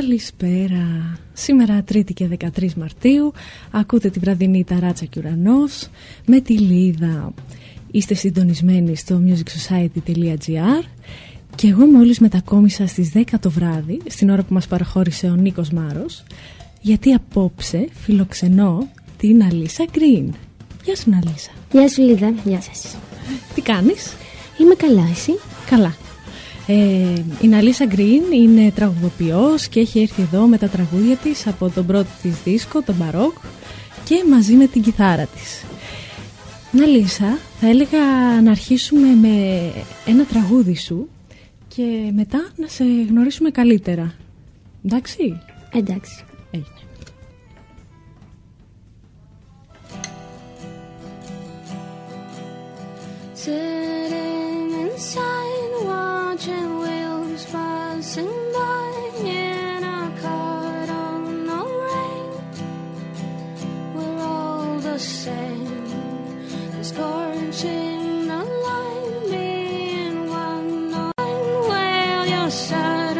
Καλησπέρα. Σήμερα 3η και 13 Μαρτίου ακούτε τη βραδινή ταράτσα και ουρανός με τη Λίδα. Είστε συντονισμένοι στο musicsociety.gr και εγώ μόλις μετακόμισα στις 10 το βράδυ στην ώρα που μας παραχώρησε ο Νίκος Μάρος γιατί απόψε φιλοξενώ την Αλίσσα Γκριν. Γεια σου Αλίσσα. Γεια σου Λίδα, γεια σας. Τι κάνεις; Είμαι καλά, εσύ; Καλά. Ε, η Ναλίσα Γκριν είναι τραγουδοποιός και έχει έρθει εδώ με τα τραγούδια της από τον πρώτο της δίσκο, τον Μπαρόκ και μαζί με την κιθάρα της. Ναλίσα, θα έλεγα να αρχίσουμε με ένα τραγούδι σου και μετά να σε γνωρίσουμε καλύτερα. Εντάξει; Εντάξει. Έγινε. Sitting inside, watching wheels passing by in a car on the rain. We're all the same, scorching the line, being one line. Well, you're certainly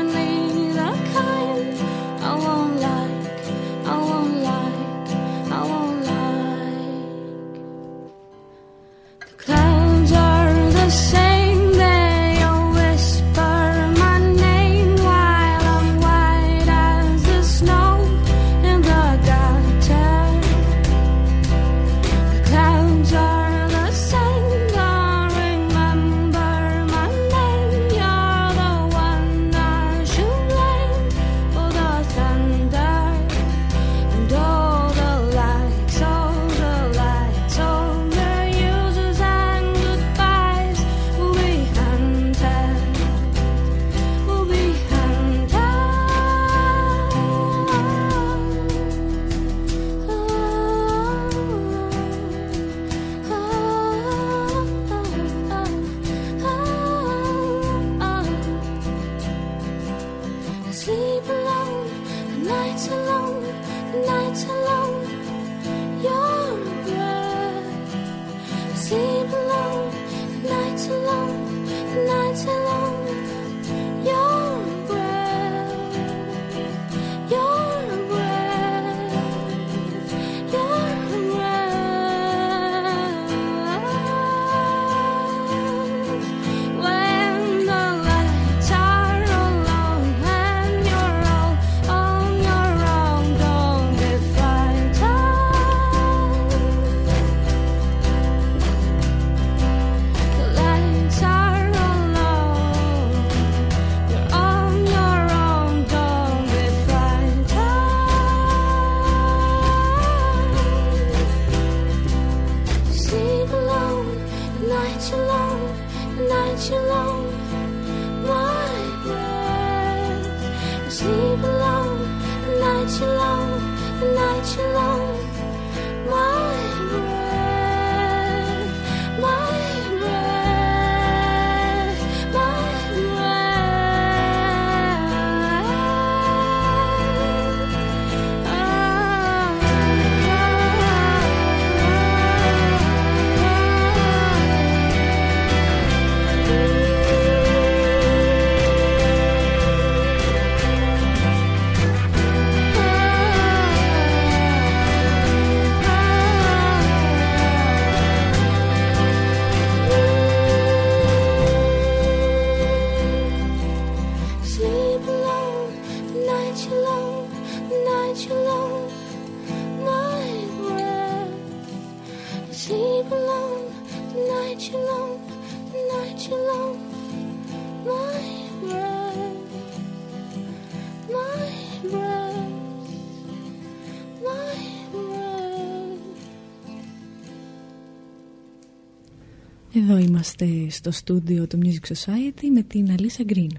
στο στούντιο του Music Society με την Αλίσσα Γκριν.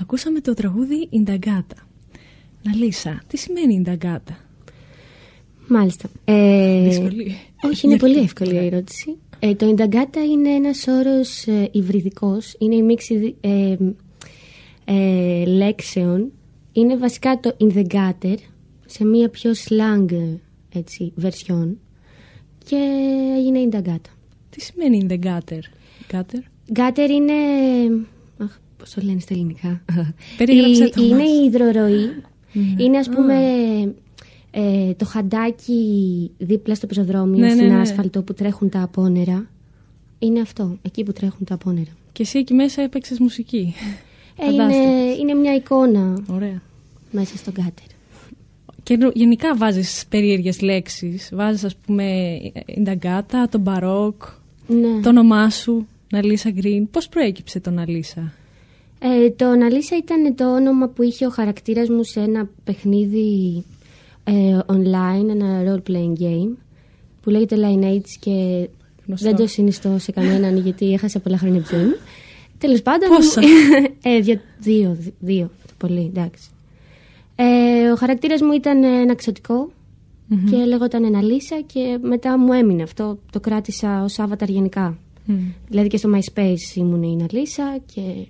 Ακούσαμε το τραγούδι Ινταγκάτα. Αλίσσα, τι σημαίνει Ινταγκάτα; Μάλιστα. Ε, Δύσκολη. Όχι, είναι πολύ εύκολη η ερώτηση. Ε, το Ινταγκάτα είναι ένας όρος ε, υβριδικός. Είναι η μίξη ε, ε, λέξεων. Είναι βασικά το in the gutter σε μια πιο slang έτσι, version και έγινε Ινταγκάτα. Τι σημαίνει in the gutter? Gutter? Gutter είναι... Αχ, πώς το λένε στα ελληνικά; Περίγραψε Η- το είναι μας. η υδροροή Είναι ας πούμε ε, το χαντάκι δίπλα στο πεζοδρόμιο, Ναι, ναι, στην ναι. άσφαλτο που τρέχουν τα απόνερα. Είναι αυτό, εκεί που τρέχουν τα απόνερα. Και εσύ εκεί μέσα έπαιξες μουσική. Ε, είναι, Φαντάστηκες. είναι μια εικόνα Ωραία. μέσα στον κάτερ. Και νο- γενικά βάζεις περίεργες λέξεις. Βάζεις ας πούμε η Νταγκάτα, τον Μπαρόκ, Ναι. το όνομά σου, Ναλίσα Γκριν. Πώς προέκυψε το Ναλίσα. Ε, το Ναλίσα ήταν το όνομα που είχε ο χαρακτήρας μου σε ένα παιχνίδι ε, online, ένα role-playing game που λέγεται Lineage και Γνωστό. δεν το συνιστώ σε κανέναν γιατί έχασα πολλά χρόνια από τη ζωή μου. Τέλος πάντων... Πόσα; ε, δύο, δύο, δύο, το πολύ, εντάξει. Ε, ο χαρακτήρας μου ήταν ένα ξωτικό και λέγονταν Ναλίσα και μετά μου έμεινε αυτό. Το κράτησα ως avatar γενικά. Μμ. Δηλαδή και στο MySpace ήμουν η Ναλίσα και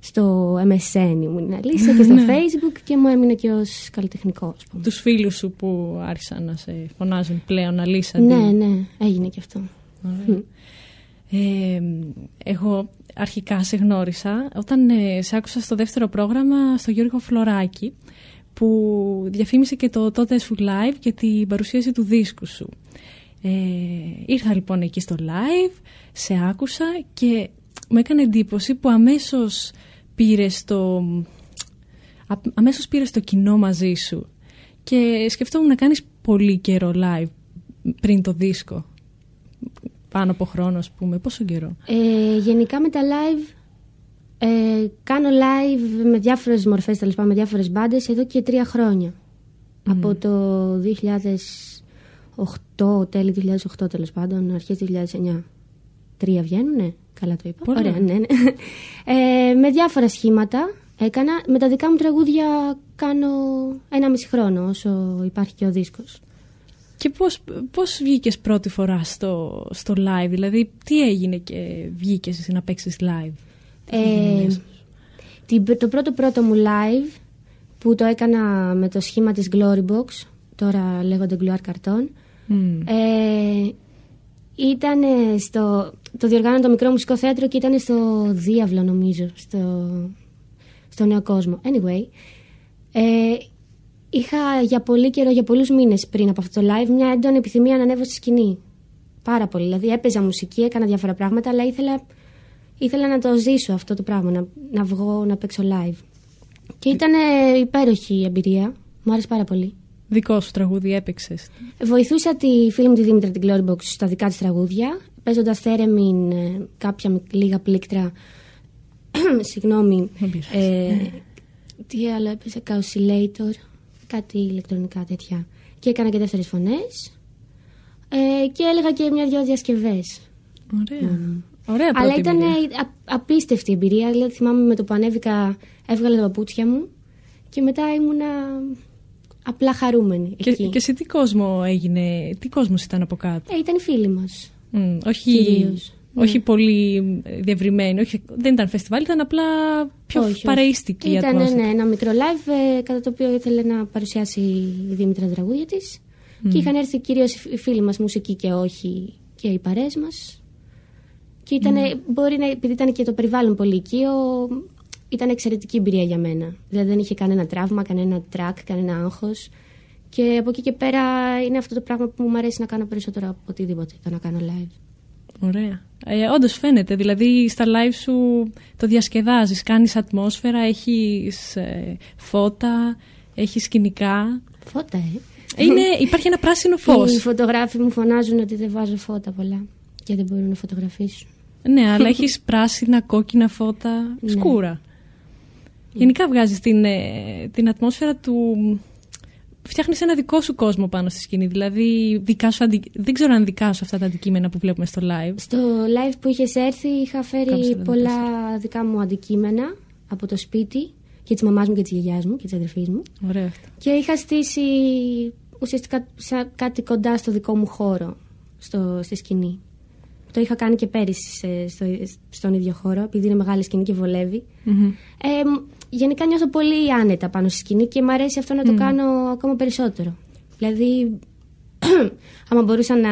στο MSN ήμουν η Ναλίσα και στο Ναι. Facebook και μου έμεινε και ως καλλιτεχνικός, ας πούμε. Τους φίλους σου που άρχισαν να σε φωνάζουν πλέον Ναλίσα. Ναι, αντί- ναι, έγινε και αυτό. Ωραία. Ε, εγώ αρχικά σε γνώρισα όταν ε, σε άκουσα στο δεύτερο πρόγραμμα στο Γιώργο Φλωράκη που διαφήμισε και το τότε σου live και την παρουσίαση του δίσκου σου. Ε, ήρθα λοιπόν εκεί στο live, σε άκουσα και μου έκανε εντύπωση που αμέσως πήρες το, α- αμέσως πήρες το κοινό μαζί σου και σκεφτόμουν να κάνεις πολύ καιρό live πριν το δίσκο πάνω από χρόνο, ας πούμε. Πόσο καιρό; Ε, γενικά με τα live, ε, κάνω live με διάφορες μορφές, τέλος πάντων, με διάφορες μπάντες εδώ και τρία χρόνια. Από το 2008, τέλη 2008 τέλος πάντων, αρχές 2009. Τρία βγαίνουνε, καλά το είπα. Πολλά. Ωραία, ναι, ναι. Ε, με διάφορα σχήματα έκανα. Με τα δικά μου τραγούδια κάνω ένα μισή χρόνο όσο υπάρχει και ο δίσκος. Και πώς, πώς βγήκες πρώτη φορά στο, στο live, δηλαδή τι έγινε και βγήκες εσύ να παίξεις live; Ε, την- το πρώτο πρώτο μου live που το έκανα με το σχήμα της Glory Box, τώρα λέγονται Gloire Carton, Μμ. ε, ήταν στο, το διοργάνωνε το μικρό μουσικό θέατρο και ήταν στο Διάβλο νομίζω, στο, στο Νέο Κόσμο. Anyway, ε, είχα για πολύ καιρό, για πολλούς μήνες πριν από αυτό το live, μια έντονη επιθυμία να ανέβω στη σκηνή. Πάρα πολύ. Δηλαδή έπαιζα μουσική, έκανα διάφορα πράγματα, αλλά ήθελα, ήθελα να το ζήσω αυτό το πράγμα, να, να βγω, να παίξω live. Και ήταν ε, υπέροχη η εμπειρία. Μου άρεσε πάρα πολύ. Δικό σου τραγούδι έπαιξες. Βοηθούσα τη φίλη μου τη Δήμητρα την Glory Box στα δικά της τραγούδια, παίζοντας θέρεμιν ε, κάποια μικ- λίγα πλήκτρα. Συγγνώμη. Δεν πειράζει. Ε, τι άλλο έπαιζε, Oscillator, κάτι ηλεκτρονικά τέτοια. Και έκανα και δεύτερες φωνές. Ε, και έλεγα και μια-δυο διασκευές. Ωραία. Ωραία πρώτη Αλλά ήταν εμπειρία. α- απίστευτη εμπειρία. Δηλαδή, θυμάμαι με το που ανέβηκα, έβγαλα τα παπούτσια μου και μετά ήμουνα απλά χαρούμενη. Και, εκεί. και σε τι κόσμο έγινε, τι κόσμος ήταν από κάτω; Ε, ήταν οι φίλοι μας. Μμ, όχι, Κυρίως, ναι. όχι πολύ διευρυμένη, όχι, δεν ήταν φεστιβάλ, ήταν απλά πιο Όχι, όχι. παρεΐστικη η Ήταν ατμόσφαιρα. ναι, ένα μικρό live ε, κατά το οποίο ήθελε να παρουσιάσει η Δήμητρα τα τραγούδια της. Και είχαν έρθει κυρίως οι φίλοι μας μουσικοί και όχι και οι παρέες μας. Και ήταν, μπορεί να, επειδή ήταν και το περιβάλλον πολύ οικείο, ήταν εξαιρετική εμπειρία για μένα. Δηλαδή δεν είχε κανένα τραύμα, κανένα track, κανένα άγχος. Και από εκεί και πέρα είναι αυτό το πράγμα που μου αρέσει να κάνω περισσότερο από οτιδήποτε, το να κάνω live. Ωραία. Ε, όντως φαίνεται, δηλαδή στα live σου το διασκεδάζεις, κάνεις ατμόσφαιρα, έχεις ε, φώτα, έχεις σκηνικά. Φώτα, ε. Είναι, υπάρχει ένα πράσινο φως. Οι φωτογράφοι μου φωνάζουν ότι δεν βάζω φώτα πολλά και δεν μπορούν να φωτογραφίσουν. Ναι, αλλά έχεις πράσινα, κόκκινα φώτα, Ναι. σκούρα. Γενικά βγάζεις την, ε, την ατμόσφαιρα του... Φτιάχνεις ένα δικό σου κόσμο πάνω στη σκηνή. Δηλαδή, δικά σου αντι... δεν ξέρω αν δικά σου αυτά τα αντικείμενα που βλέπουμε στο live. Στο live που είχες έρθει είχα Κάπως φέρει θα πολλά δικά μου αντικείμενα από το σπίτι και της μαμάς μου και της γιαγιάς μου και της αδερφής μου Ωραία αυτό. και είχα στήσει ουσιαστικά σαν κάτι κοντά στο δικό μου χώρο στο, στη σκηνή. Το είχα κάνει και πέρυσι σε- στο, στον ίδιο χώρο επειδή είναι μεγάλη σκηνή και βολεύει. Μμμ. Ε, μ, γενικά νιώθω πολύ άνετα πάνω στη σκηνή και μου αρέσει αυτό να το κάνω ακόμα περισσότερο. Δηλαδή, άμα μπορούσα να,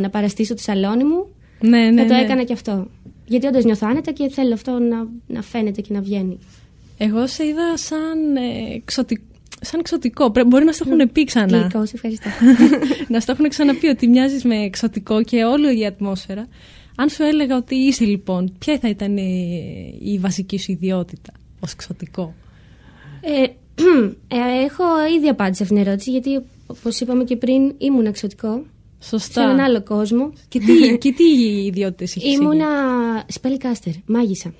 να παραστήσω το σαλόνι μου, Ναι, ναι, θα το ναι. έκανα και αυτό. Γιατί όντως νιώθω άνετα και θέλω αυτό να, να φαίνεται και να βγαίνει. Εγώ σε είδα σαν ε, εξωτι... σαν εξωτικό. Πρέ- Μπορεί να στο έχουν πει ξανά. Γλυκό, σε ευχαριστώ. να στο έχουν ξαναπεί ότι μοιάζεις με εξωτικό και όλο η ατμόσφαιρα. Αν σου έλεγα ότι είσαι λοιπόν, ποια θα ήταν η, η βασική σου ιδιότητα; Ω εξωτικό. Ε, ε, έχω ήδη απάντηση αυτήν την ερώτηση, γιατί όπως είπαμε και πριν, ήμουν εξωτικό. Σωστά. Σε έναν άλλο κόσμο. Και τι, και τι ιδιότητες είχε. Ήμουνα spellcaster, μάγισσα.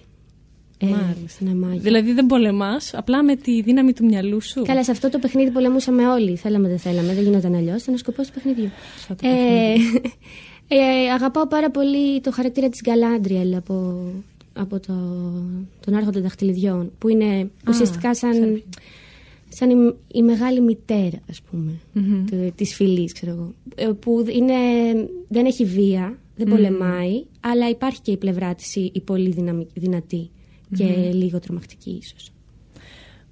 Ε, Μάλιστα. ναι, μάγια. Δηλαδή δεν πολεμάς, απλά με τη δύναμη του μυαλού σου. Καλά, σε αυτό το παιχνίδι πολεμούσαμε όλοι. Θέλαμε, δεν θέλαμε. Δεν γινόταν αλλιώς. Ήταν ο σκοπός του παιχνιδιού. Σωστά το Ε, ε, αγαπάω πάρα πολύ το χαρακτήρα της Γκαλάντριελ από, από το, τον Άρχοντα Δαχτυλιδιών που είναι ουσιαστικά σαν, ξέρω. σαν η, η μεγάλη μητέρα ας πούμε Μμμ. του- της φυλής ξέρω εγώ Ε, που είναι, δεν έχει βία, δεν πολεμάει αλλά υπάρχει και η πλευρά της η, η πολύ δυναμη- δυνατή και λίγο τρομακτική ίσως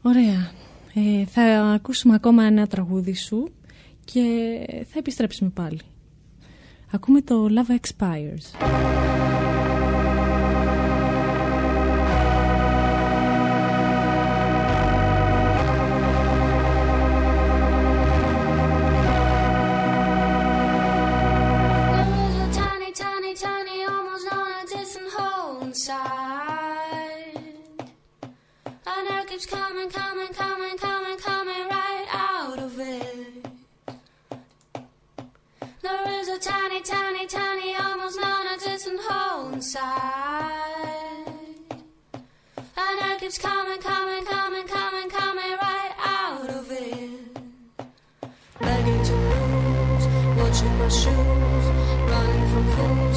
Ωραία. Ε, θα ακούσουμε ακόμα ένα τραγούδι σου και θα επιστρέψουμε πάλι. Ακούμε το Love Expires. Keeps coming, coming, coming, coming, coming right out of it. There is a tiny, tiny, tiny, almost non-existent hole inside. And it keeps coming, coming, coming, coming, coming right out of it. Begging to lose, watching my shoes, running from fools.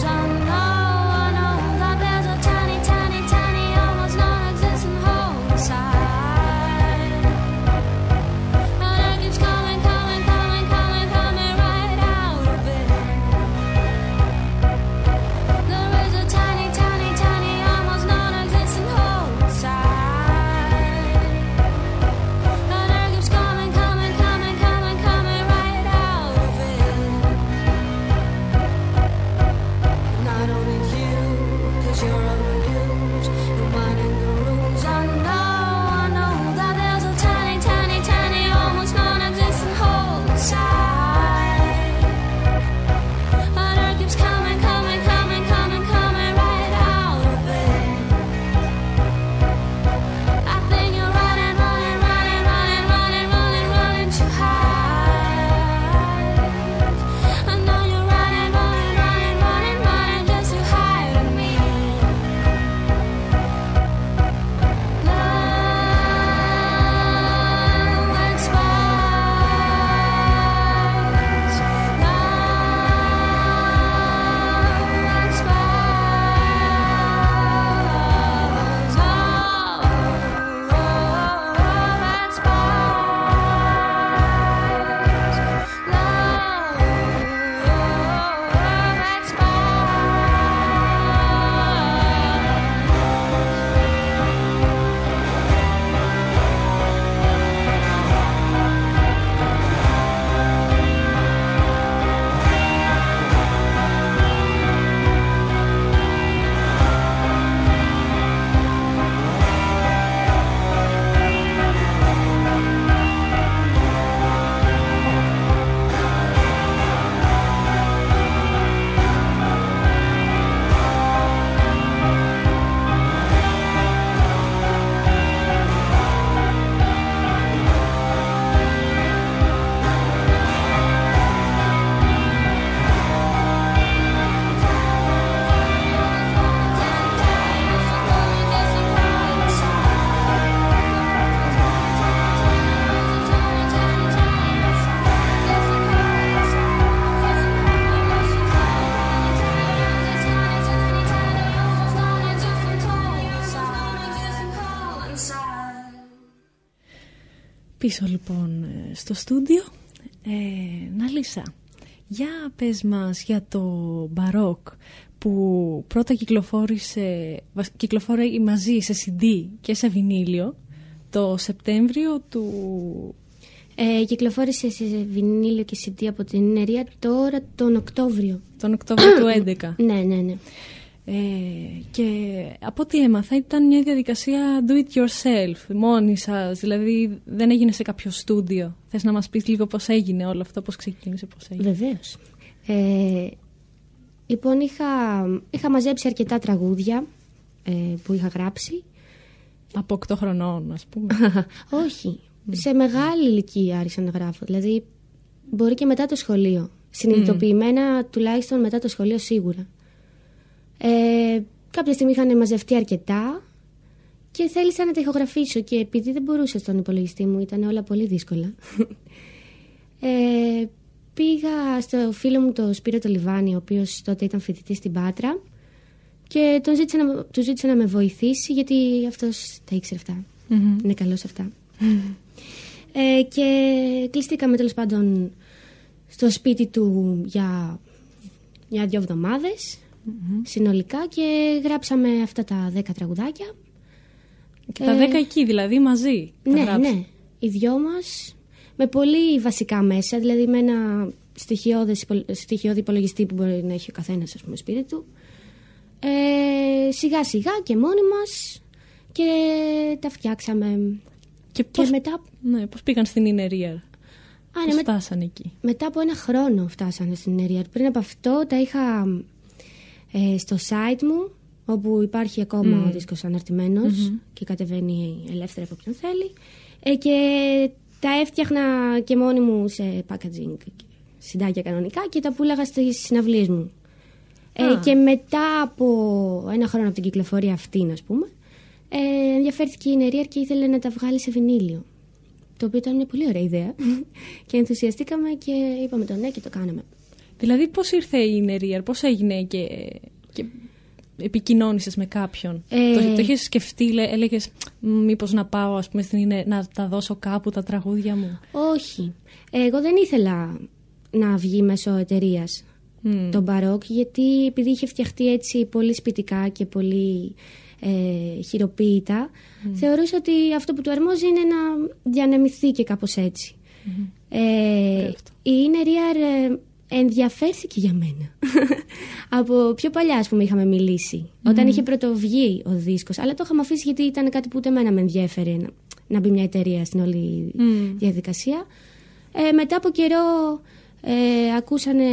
Πίσω λοιπόν ε, στο στούντιο. Ε, Ναλίσα, για πες μας για το μπαρόκ που πρώτα κυκλοφόρησε, βασ- κυκλοφόρησε μαζί σε CD και σε βινίλιο το Σεπτέμβριο του... Ε, κυκλοφόρησε σε βινίλιο και CD από την εταιρεία τώρα τον Οκτώβριο. τον Οκτώβριο του 2011. Ναι, ναι, ναι. Ε, και από ό,τι έμαθα ήταν μια διαδικασία do it yourself, μόνοι σας, δηλαδή δεν έγινε σε κάποιο στούντιο. Θες να μας πεις λίγο πώς έγινε όλο αυτό, πώς ξεκίνησε, πώς έγινε; Βεβαίως. Ε, λοιπόν, είχα, είχα μαζέψει αρκετά τραγούδια ε, που είχα γράψει. Από 8 χρονών, ας πούμε. Όχι. Σε μεγάλη ηλικία άρχισα να γράφω. Δηλαδή, μπορεί και μετά το σχολείο. Συνειδητοποιημένα τουλάχιστον μετά το σχολείο σίγουρα. Ε, κάποια στιγμή είχαν μαζευτεί αρκετά και θέλησα να τα ηχογραφήσω και επειδή δεν μπορούσα στον υπολογιστή μου, ήταν όλα πολύ δύσκολα. Ε, πήγα στο φίλο μου το Σπύρο το Λιβάνι, ο οποίος τότε ήταν φοιτητής στην Πάτρα και τον ζήτησα να, του ζήτησα να με βοηθήσει γιατί αυτός τα ήξερε αυτά. Μμμ. Είναι καλός σε αυτά. Ε, και κλειστήκαμε τέλος πάντων στο σπίτι του για μια-δυο εβδομάδες συνολικά και γράψαμε αυτά τα δέκα τραγουδάκια. Και τα Ε, 10 εκεί δηλαδή μαζί. τα ναι, γράψατε. ναι. Οι δυο μας με πολύ βασικά μέσα, δηλαδή με ένα στοιχειώδες, υπο- στοιχειώδη υπολογιστή που μπορεί να έχει ο καθένας ας πούμε σπίτι του. Ε, σιγά σιγά και μόνοι μας και τα φτιάξαμε. Και Και πώς, μετά, ναι, πώς πήγαν στην Ινερία. α, Πώς ναι, με- φτάσαν εκεί; μετά από ένα χρόνο φτάσανε στην Ερία. Πριν από αυτό τα είχα ε, στο site μου, όπου υπάρχει ακόμα ο δίσκος αναρτημένος και κατεβαίνει ελεύθερα από ποιον θέλει. Ε, και τα έφτιαχνα και μόνη μου σε packaging, και συντάκια κανονικά και τα πουλάγα στις συναυλίες μου. Ε, Α. και μετά από ένα χρόνο από την κυκλοφορία αυτή, ας πούμε, ε, ενδιαφέρθηκε η Νερίαρ και ήθελε να τα βγάλει σε βινίλιο. Το οποίο ήταν μια πολύ ωραία ιδέα. και ενθουσιαστήκαμε και είπαμε το ναι και το κάναμε. Δηλαδή πώς ήρθε η Ινερία, πώς έγινε και, και επικοινώνησες με κάποιον; Ε, Το, το είχες σκεφτεί, λέ, έλεγες μήπως να πάω ας πούμε στην Ινε- να τα δώσω κάπου τα τραγούδια μου. Όχι. Εγώ δεν ήθελα να βγει μέσω εταιρείας Μμ. το μπαρόκ, γιατί επειδή είχε φτιαχτεί έτσι πολύ σπιτικά και πολύ ε, χειροποίητα, θεωρούσα ότι αυτό που του αρμόζει είναι να διανεμηθεί και κάπως έτσι. Ε, Ωραίο αυτό. η Inner Ear ε, ενδιαφέρθηκε για μένα. Από πιο παλιά, ας πούμε, είχαμε μιλήσει. Όταν είχε πρωτοβγεί ο δίσκος. Αλλά το είχαμε αφήσει γιατί ήταν κάτι που ούτε εμένα με ενδιαφέρε να, να μπει μια εταιρεία στην όλη Μμ. διαδικασία. Ε, μετά από καιρό ε, ακούσανε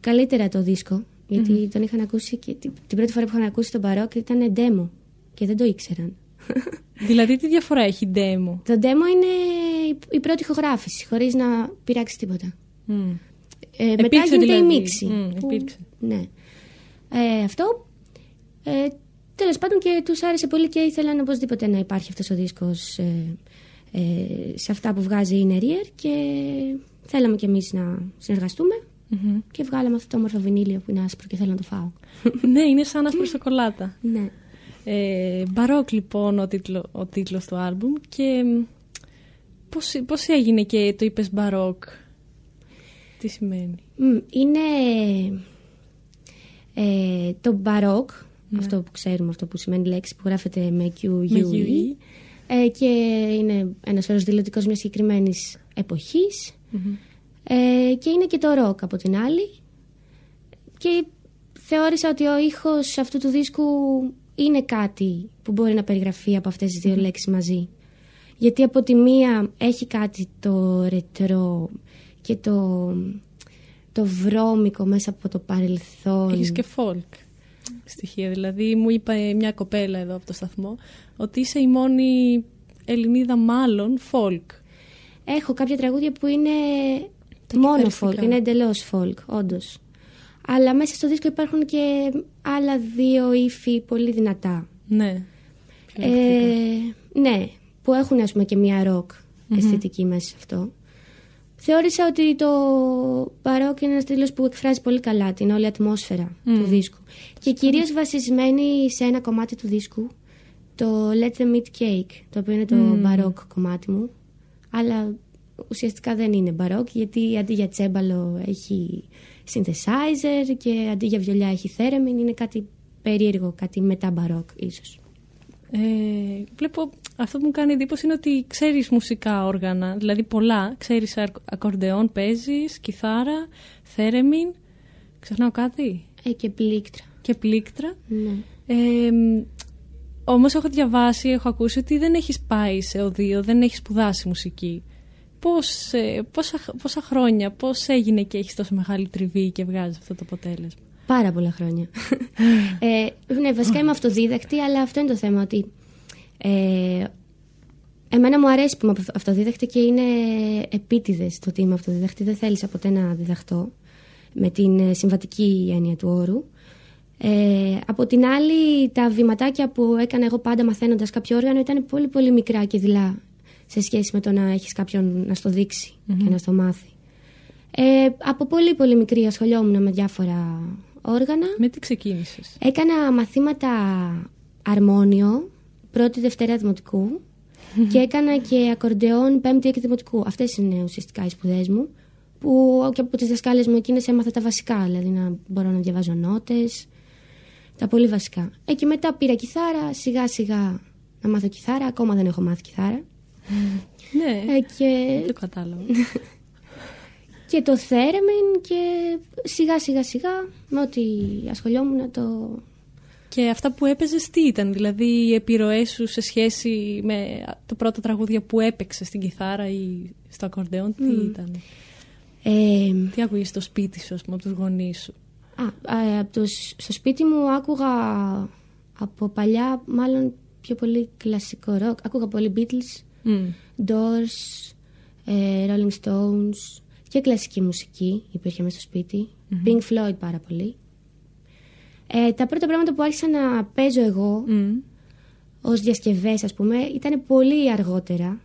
καλύτερα το δίσκο. Γιατί τον είχαν ακούσει και την, την πρώτη φορά που είχαν ακούσει τον Μπαρόκ ήταν demo και δεν το ήξεραν. Δηλαδή τι διαφορά έχει demo; το demo είναι η, η πρώτη ηχογράφηση, χωρίς να πειράξει τίποτα. Μμ. Ε, μετά Υπήρξε γίνεται δηλαδή. η μίξη. Μμ, που- υπήρξε. Ναι. Ε, αυτό. Ε, τέλος πάντων και τους άρεσε πολύ και ήθελαν οπωσδήποτε να υπάρχει αυτός ο δίσκος ε, ε, σε αυτά που βγάζει η Νερίερ και θέλαμε κι εμείς να συνεργαστούμε Μμμ. και βγάλαμε αυτό το όμορφο βινίλιο που είναι άσπρο και θέλω να το φάω. ναι, είναι σαν άσπρη σοκολάτα. ναι. Ε, μπαρόκ λοιπόν ο, τίτλο, ο τίτλος του άλμπουμ και μ, πώς, πώς έγινε και το είπες μπαρόκ; Τι σημαίνει. Μμ, Είναι ε, το μπαρόκ, αυτό που ξέρουμε, αυτό που σημαίνει λέξη που γράφεται με Q, U, Ναι. Με E. UE. Ε, και είναι ένας όρος δηλωτικός μιας συγκεκριμένης εποχής. Ε, και είναι και το ροκ από την άλλη. Και θεώρησα ότι ο ήχος αυτού του δίσκου είναι κάτι που μπορεί να περιγραφεί από αυτές τις δύο λέξεις μαζί. Γιατί από τη μία έχει κάτι το ρετρό και το, το βρώμικο μέσα από το παρελθόν. Έχεις και folk στοιχεία. Δηλαδή μου είπε μια κοπέλα εδώ από το σταθμό ότι είσαι η μόνη Ελληνίδα μάλλον folk. Έχω κάποια τραγούδια που είναι Τα μόνο κιθαριστικά. folk, είναι εντελώς folk, όντως. Αλλά μέσα στο δίσκο υπάρχουν και άλλα δύο ύφη πολύ δυνατά. Ναι. Πιο ηλεκτρικά. Ε, ναι, που έχουν ας πούμε και μια ροκ αισθητική μέσα σε αυτό. Θεώρησα ότι το μπαρόκ είναι ένας τίτλος που εκφράζει πολύ καλά την όλη ατμόσφαιρα του δίσκου. Και κυρίως βασισμένη σε ένα κομμάτι του δίσκου, το Let Them Eat Cake, το οποίο είναι το μπαρόκ κομμάτι μου. Αλλά ουσιαστικά δεν είναι μπαρόκ, γιατί αντί για τσέμπαλο έχει synthesizer και αντί για βιολιά έχει θέρεμιν, είναι κάτι περίεργο, κάτι μετά μπαρόκ ίσως. Ε, βλέπω αυτό που μου κάνει εντύπωση είναι ότι ξέρεις μουσικά όργανα, δηλαδή πολλά. Ξέρεις αρ- ακορντεόν, παίζεις, κιθάρα, θέρεμιν. Ξεχνάω κάτι; Ε, και πλήκτρα. και πλήκτρα. Ναι. Ε, Όμως έχω διαβάσει, έχω ακούσει ότι δεν έχεις πάει σε οδείο, δεν έχεις σπουδάσει μουσική. Πώς, ε, πόσα, πόσα χρόνια, πώς έγινε και έχεις τόσο μεγάλη τριβή και βγάζεις αυτό το αποτέλεσμα; Πάρα πολλά χρόνια. ε, ναι, βασικά είμαι αυτοδίδακτη, αλλά αυτό είναι το θέμα. Ότι ε, εμένα μου αρέσει που είμαι αυτοδίδακτη και είναι επίτηδες το ότι είμαι αυτοδίδακτη. Δεν θέλησα ποτέ να διδαχτώ με την ε, συμβατική έννοια του όρου. Ε, από την άλλη, τα βηματάκια που έκανα εγώ πάντα μαθαίνοντας κάποιο όργανο ήταν πολύ πολύ μικρά και δειλά σε σχέση με το να έχεις κάποιον να στο δειξει και να στο μάθει. Ε, από πολύ πολύ μικρή ασχολιόμουν με διάφορα όργανα. Με τι ξεκίνησες; Έκανα μαθήματα αρμόνιο, πρώτη Δευτέρα Δημοτικού και έκανα και ακορντεόν πέμπτη και Δημοτικού. Αυτές είναι ουσιαστικά οι σπουδές μου που και από τις δασκάλες μου εκείνες έμαθα τα βασικά, δηλαδή να μπορώ να διαβάζω νότες, τα πολύ βασικά. Ε, και μετά πήρα κιθάρα, σιγά σιγά να μάθω κιθάρα, ακόμα δεν έχω μάθει κιθάρα. Ναι, Ε, και... δεν το κατάλαβα. και το θέρεμιν και σιγά σιγά σιγά με ό,τι ασχολιόμουν να το... και αυτά που έπαιζες τι ήταν, δηλαδή οι επιρροές σου σε σχέση με το πρώτο τραγούδια που έπαιξες στην κιθάρα ή στο ακορντεόν, τι ήταν; Ε, Τι άκουγες στο σπίτι σου, ας πούμε, από τους γονείς σου; Α, α, από το, σ- στο σπίτι μου άκουγα από παλιά μάλλον πιο πολύ κλασικό ροκ. Άκουγα πολύ Beatles, Μμ. Doors, ε, Rolling Stones και κλασική μουσική υπήρχε μέσα στο σπιτι Pink Floyd πάρα πολύ. Ε, τα πρώτα πράγματα που άρχισα να παίζω εγώ Μμ. ως διασκευές ας πούμε ήταν πολύ αργότερα.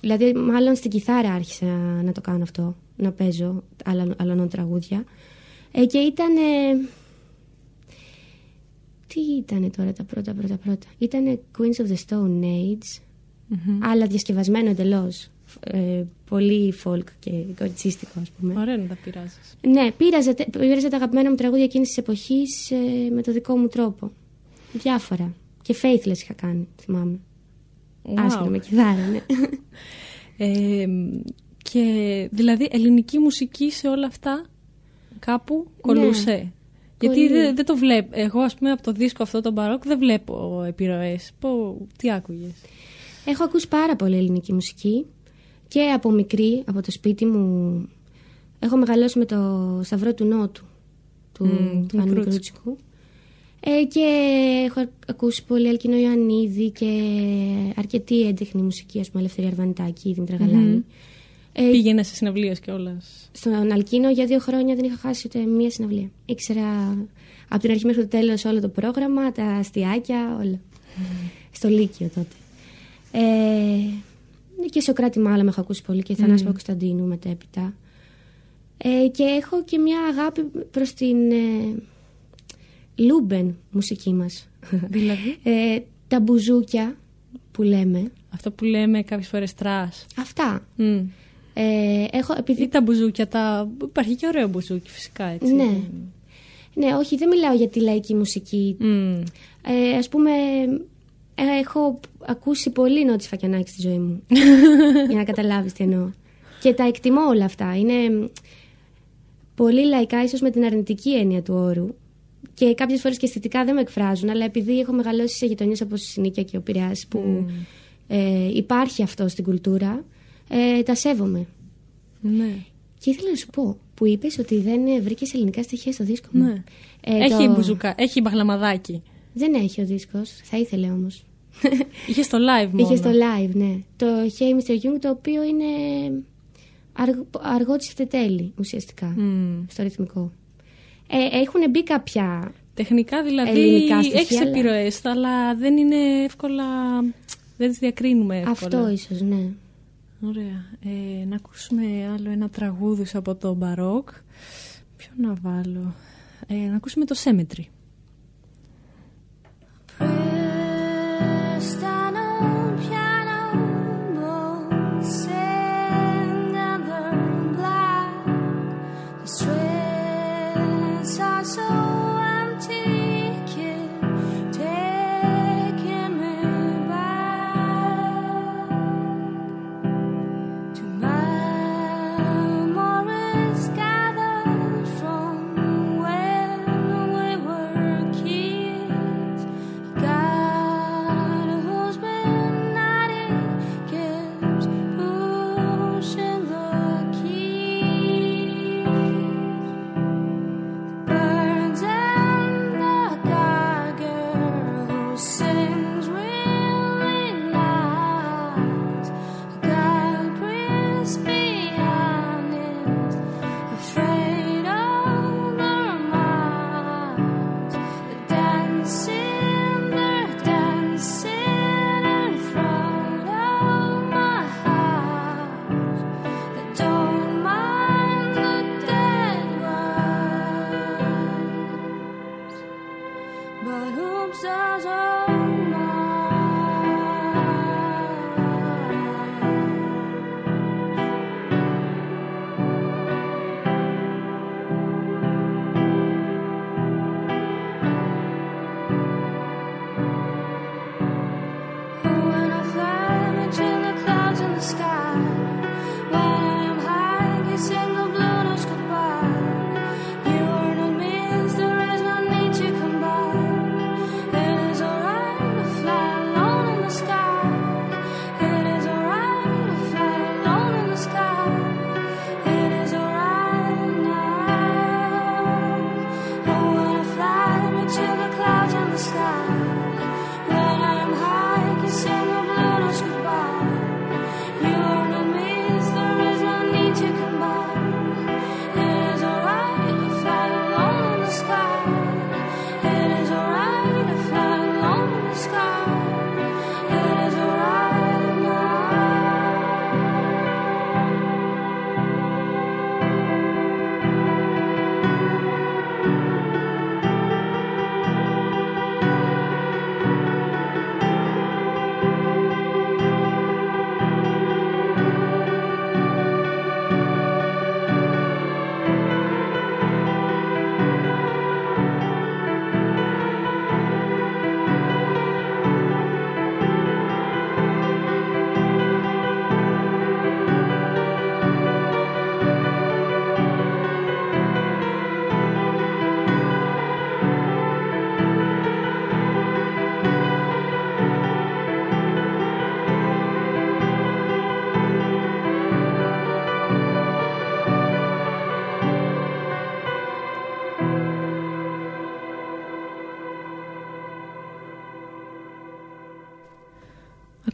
Δηλαδή μάλλον στην κιθάρα άρχισα να το κάνω αυτό, να παίζω άλλα- άλλων τραγούδια. Ε, και ήταν... Τι ήταν τώρα τα πρώτα πρώτα πρώτα; Ήταν Queens of the Stone Age, αλλά διασκευασμένο εντελώς. Ε, πολύ folk και κοριτσίστικο ας πούμε. Ωραία να τα πειράζεις. Ναι, πείραζα, τε- πείραζα τα αγαπημένα μου τραγούδια εκείνης της εποχής με το δικό μου τρόπο. Διάφορα. Και faithless είχα κάνει, θυμάμαι. Wow. Άσχημα με κιθάρα, ναι. Ε, και δηλαδή ελληνική μουσική σε όλα αυτά κάπου κολούσε. Γιατί Πολύ. δεν δεν το βλέπω. Εγώ, ας πούμε, από το δίσκο αυτό το μπαρόκ δεν βλέπω επιρροές. Πω, τι άκουγες; Έχω ακούσει πάρα πολύ ελληνική μουσική και από μικρή, από το σπίτι μου. Έχω μεγαλώσει με το Σταυρό του Νότου του, Μμμ, του του Άννη Μικρούτσικου. Μικρούτσικου. Ε, και έχω ακούσει πολύ Αλκίνο Ιωαννίδη και αρκετή έντεχνη μουσική, ας πούμε, Ελευθερία Αρβανιτάκη, Δήμητρα Γαλάνη. Ε, Πήγαινε σε συναυλίες κιόλας. στον Αλκίνο για δύο χρόνια δεν είχα χάσει ούτε μία συναυλία. Ήξερα από την αρχή μέχρι το τέλος όλο το πρόγραμμα, τα αστιάκια, όλα. Στο Λύκειο τότε. Ε, και Σοκράτη Μάλα με έχω ακούσει πολύ και Θανάση Κωνσταντίνου μετέπειτα. Ε, και έχω και μια αγάπη προς την ε, Λούμπεν μουσική μας. Δηλαδή, Ε, τα μπουζούκια που λέμε. αυτό που λέμε κάποιες φορές trash. Αυτά. Μμ. Ε, έχω, επειδή Ή τα μπουζούκια, τα... υπάρχει και ωραίο μπουζούκι φυσικά έτσι. Ναι. Ναι, όχι, δεν μιλάω για τη λαϊκή μουσική. Μμ. Ε, ας πούμε, ε, έχω ακούσει πολύ Νότι Σφακιανάκη στη ζωή μου. για να καταλάβεις τι εννοώ. Και τα εκτιμώ όλα αυτά. Είναι πολύ λαϊκά, ίσως με την αρνητική έννοια του όρου. Και κάποιες φορές και αισθητικά δεν με εκφράζουν, αλλά επειδή έχω μεγαλώσει σε γειτονιές όπως η Νίκαια και ο Πειραιάς, που ε, υπάρχει αυτό στην κουλτούρα, ε, τα σέβομαι. Ναι. Και ήθελα να σου πω, που είπες ότι δεν βρήκες ελληνικά στοιχεία στο δίσκο μου. ναι. Ε, έχει το- μπουζουκά, έχει μπαγλαμαδάκι. Δεν έχει ο δίσκος, θα ήθελε όμως. Είχε στο live μόνο. Είχε στο live, ναι. Το Hey Mr. Young, το οποίο είναι αργ- αργό της τέλη, ουσιαστικά, Μμ. στο ρυθμικό. Ε, έχουν μπει κάποια... Τεχνικά δηλαδή Ελληνικά στοιχεία, έχεις αλλά- επιρροές, αλλά δεν είναι εύκολα, δεν τις διακρίνουμε εύκολα. Αυτό ίσως, ναι. Ωραία. Ε, να ακούσουμε άλλο ένα τραγούδι σου από το μπαρόκ. Ποιο να βάλω; Ε, να ακούσουμε το Cemetery.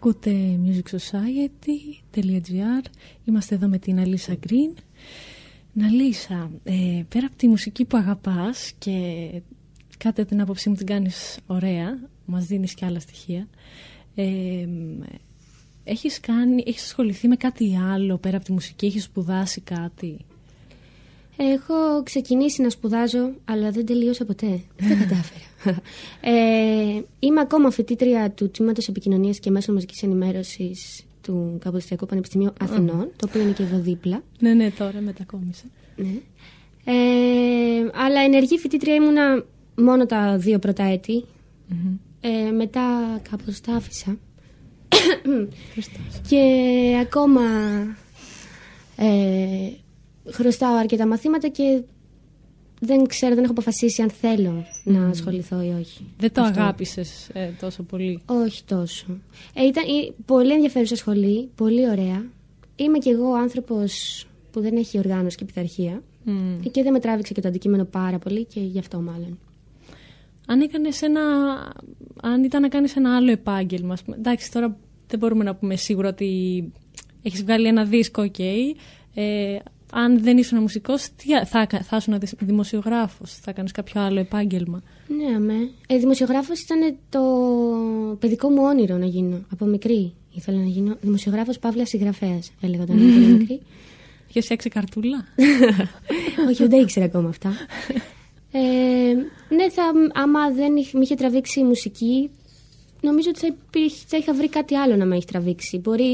Ακούτε musicsociety.gr Είμαστε εδώ με την Αλίσα Γκριν Αλίσα, ε, πέρα από τη μουσική που αγαπάς και κάτι την άποψή μου την κάνεις ωραία μας δίνεις και άλλα στοιχεία ε, έχεις, κάνει, έχεις ασχοληθεί με κάτι άλλο πέρα από τη μουσική, έχεις σπουδάσει κάτι; Έχω ξεκινήσει να σπουδάζω, αλλά δεν τελείωσα ποτέ. δεν κατάφερα. Ε, είμαι ακόμα φοιτήτρια του Τμήματος Επικοινωνίας και Μέσων Μαζικής Ενημέρωσης του Καποδιστριακού Πανεπιστημίου Αθηνών, το οποίο είναι και εδώ δίπλα. Ναι, ναι, τώρα μετακόμισε. Ναι. Ε, αλλά ενεργή φοιτήτρια ήμουνα μόνο τα δύο πρώτα έτη. Ε, μετά κάπως τα άφησα. και ακόμα ε, χρωστάω αρκετά μαθήματα και δεν ξέρω, δεν έχω αποφασίσει αν θέλω να ασχοληθώ ή όχι. Δεν το αγάπησες ε, τόσο πολύ; Όχι τόσο. Ε, ήταν η, πολύ ενδιαφέρουσα σχολή, πολύ ωραία. Είμαι κι εγώ άνθρωπος που δεν έχει οργάνωση και πειθαρχία. Και δεν με τράβηξε και το αντικείμενο πάρα πολύ και γι' αυτό μάλλον. Αν, έκανες ένα, αν ήταν να κάνεις ένα άλλο επάγγελμα, εντάξει τώρα δεν μπορούμε να πούμε σίγουρα ότι έχεις βγάλει ένα δίσκο, ok, ε, αν δεν ήσουν μουσικός, θα, θα ήσουν δημοσιογράφος, θα κάνεις κάποιο άλλο επάγγελμα. Ναι, με. Ε, δημοσιογράφος ήταν το παιδικό μου όνειρο να γίνω. Από μικρή ήθελα να γίνω δημοσιογράφος Παύλας συγγραφέας, έλεγα όταν ήμουν πολύ μικρή. Είχες φτιάξει καρτούλα; Όχι, δεν ήξερα ακόμα αυτά. Ε, ναι, θα, άμα δεν με είχε τραβήξει η μουσική, νομίζω ότι θα, υπήρχε, θα είχα βρει κάτι άλλο να με έχει τραβήξει. Μπορεί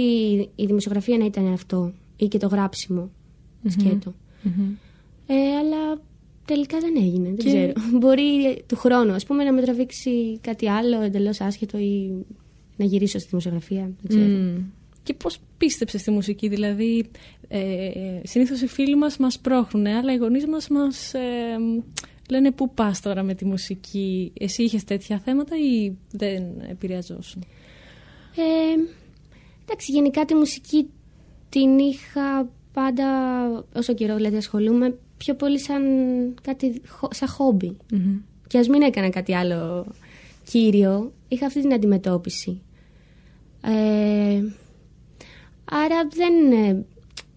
η δημοσιογραφία να ήταν αυτό ή και το γράψιμο σκετο Ε, αλλά τελικά δεν έγινε. Δεν ξέρω. Μπορεί του χρόνου, ας πούμε, να με τραβήξει κάτι άλλο εντελώς άσχετο ή να γυρίσω στη δημοσιογραφία. Δεν ξέρω. Και πώς πίστεψε στη μουσική, δηλαδή ε, συνήθως οι φίλοι μας μας πρόχνουν, αλλά οι γονείς μας μας ε, λένε πού πας τώρα με τη μουσική. Εσύ είχες τέτοια θέματα ή δεν επηρεαζόσουν. Ε, εντάξει, γενικά τη μουσική την είχα πάντα, όσο καιρό δηλαδή ασχολούμαι, πιο πολύ σαν κάτι σαν χομπι Και ας μην έκανα κάτι άλλο κύριο, είχα αυτή την αντιμετώπιση. Ε, άρα δεν, ε,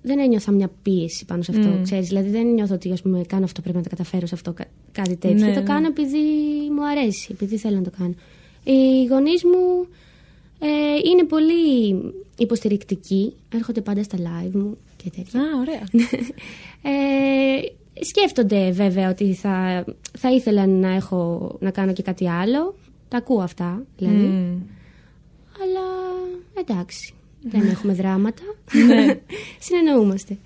δεν ένιωθα μια πίεση πάνω σε αυτό, ξέρεις. Δηλαδή δεν νιώθω ότι ας πούμε, κάνω αυτό, πρέπει να τα καταφέρω σε αυτό, κάτι τέτοιο. Ναι. Το κάνω επειδή μου αρέσει, επειδή θέλω να το κάνω. Οι γονείς μου ε, είναι πολύ υποστηρικτικοί, έρχονται πάντα στα live μου και τέτοια. Α, ωραία. ε, σκέφτονται βέβαια ότι θα, θα ήθελαν να, έχω, να κάνω και κάτι άλλο. Τα ακούω αυτά, δηλαδή. Αλλά εντάξει, δεν έχουμε δράματα. Ναι. Συνεννοούμαστε.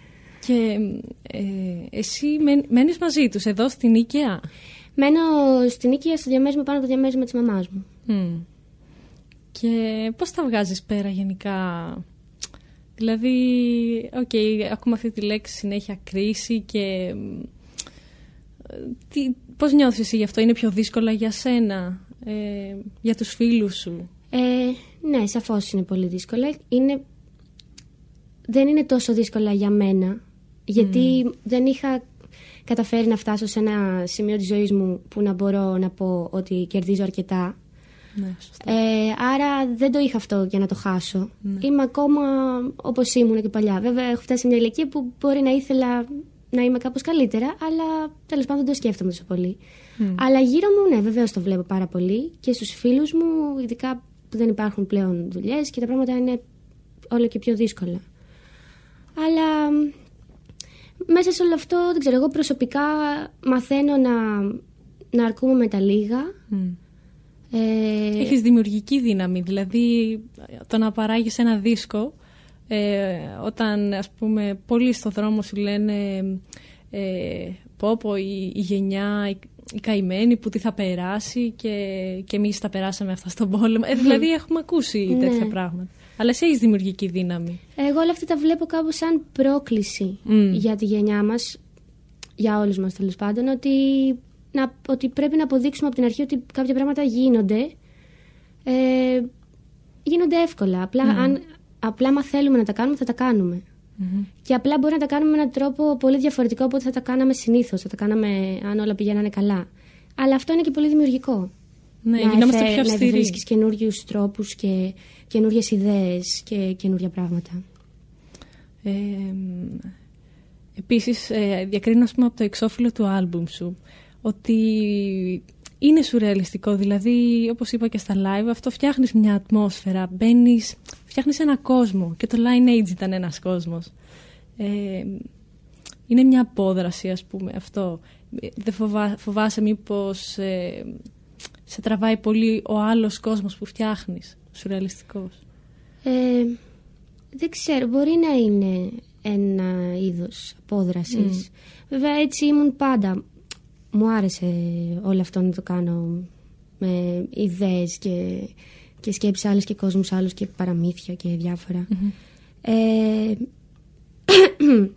Και ε, εσύ μένεις μαζί τους εδώ στη Νίκαια; Μένω στη Νίκαια στο διαμέρισμα πάνω από το διαμέρισμα της μαμάς μου. Και πώς τα βγάζεις πέρα γενικά; Δηλαδή, OK, okay, ακούμε αυτή τη λέξη συνέχεια κρίση και τι, πώς νιώθεις εσύ γι' αυτό, είναι πιο δύσκολα για σένα, ε, για τους φίλους σου; Ε, ναι, σαφώς είναι πολύ δύσκολα. Είναι... Δεν είναι τόσο δύσκολα για μένα, γιατί δεν είχα καταφέρει να φτάσω σε ένα σημείο της ζωής μου που να μπορώ να πω ότι κερδίζω αρκετά ναι, ε, άρα δεν το είχα αυτό για να το χάσω. Ναι. Είμαι ακόμα όπως ήμουν και παλιά. Βέβαια, έχω φτάσει σε μια ηλικία που μπορεί να ήθελα να είμαι κάπως καλύτερα, αλλά τέλος πάντων δεν το σκέφτομαι τόσο πολύ. Αλλά γύρω μου, ναι, βεβαίως το βλέπω πάρα πολύ και στους φίλους μου, ειδικά που δεν υπάρχουν πλέον δουλειές και τα πράγματα είναι όλο και πιο δύσκολα. Αλλά μέσα σε όλο αυτό, δεν ξέρω, εγώ προσωπικά μαθαίνω να, να αρκούμε με τα λίγα. Ε... Έχεις δημιουργική δύναμη, δηλαδή το να παράγεις ένα δίσκο ε, όταν ας πούμε πολλοί στο δρόμο σου λένε ε, πω πω η, η γενιά, η, η, καημένη που τι θα περάσει και, και εμείς τα περάσαμε αυτά στον πόλεμο. Ε, δηλαδή έχουμε ακούσει ναι. τέτοια πράγματα. Αλλά εσύ έχεις δημιουργική δύναμη. Εγώ όλα αυτά τα βλέπω κάπως σαν πρόκληση για τη γενιά μας, για όλους μας τέλος πάντων, ότι να, ότι πρέπει να αποδείξουμε από την αρχή ότι κάποια πράγματα γίνονται. Ε, γίνονται εύκολα. Απλά, mm. αν, απλά μα θέλουμε να τα κάνουμε, θα τα κάνουμε. Mm-hmm. Και απλά μπορεί να τα κάνουμε με έναν τρόπο πολύ διαφορετικό από ό,τι θα τα κάναμε συνήθως. Θα τα κάναμε αν όλα πηγαίνανε καλά. Αλλά αυτό είναι και πολύ δημιουργικό. Ναι, να, γινόμαστε εφε- πιο να αυστηροί. βρίσκεις καινούριους τρόπους και καινούριες ιδέες και καινούρια πράγματα. Ε, επίσης, ε, διακρίνω ας πούμε, από το εξώφυλλο του άλμπουμ σου ότι είναι σουρεαλιστικό, δηλαδή όπως είπα και στα live, αυτό φτιάχνεις μια ατμόσφαιρα, μπαίνεις, φτιάχνεις ένα κόσμο και το Lineage ήταν ένας κόσμος. Ε, είναι μια απόδραση ας πούμε αυτό. Ε, Δεν φοβά, φοβάσαι μήπως ε, σε τραβάει πολύ ο άλλος κόσμος που φτιάχνεις, σουρεαλιστικός. Ε, δεν ξέρω, μπορεί να είναι ένα είδος απόδρασης. Βέβαια έτσι ήμουν πάντα. Μου άρεσε όλο αυτό να το κάνω με ιδέες και, και σκέψεις άλλες και κόσμους άλλους και παραμύθια και διαφορα Ε,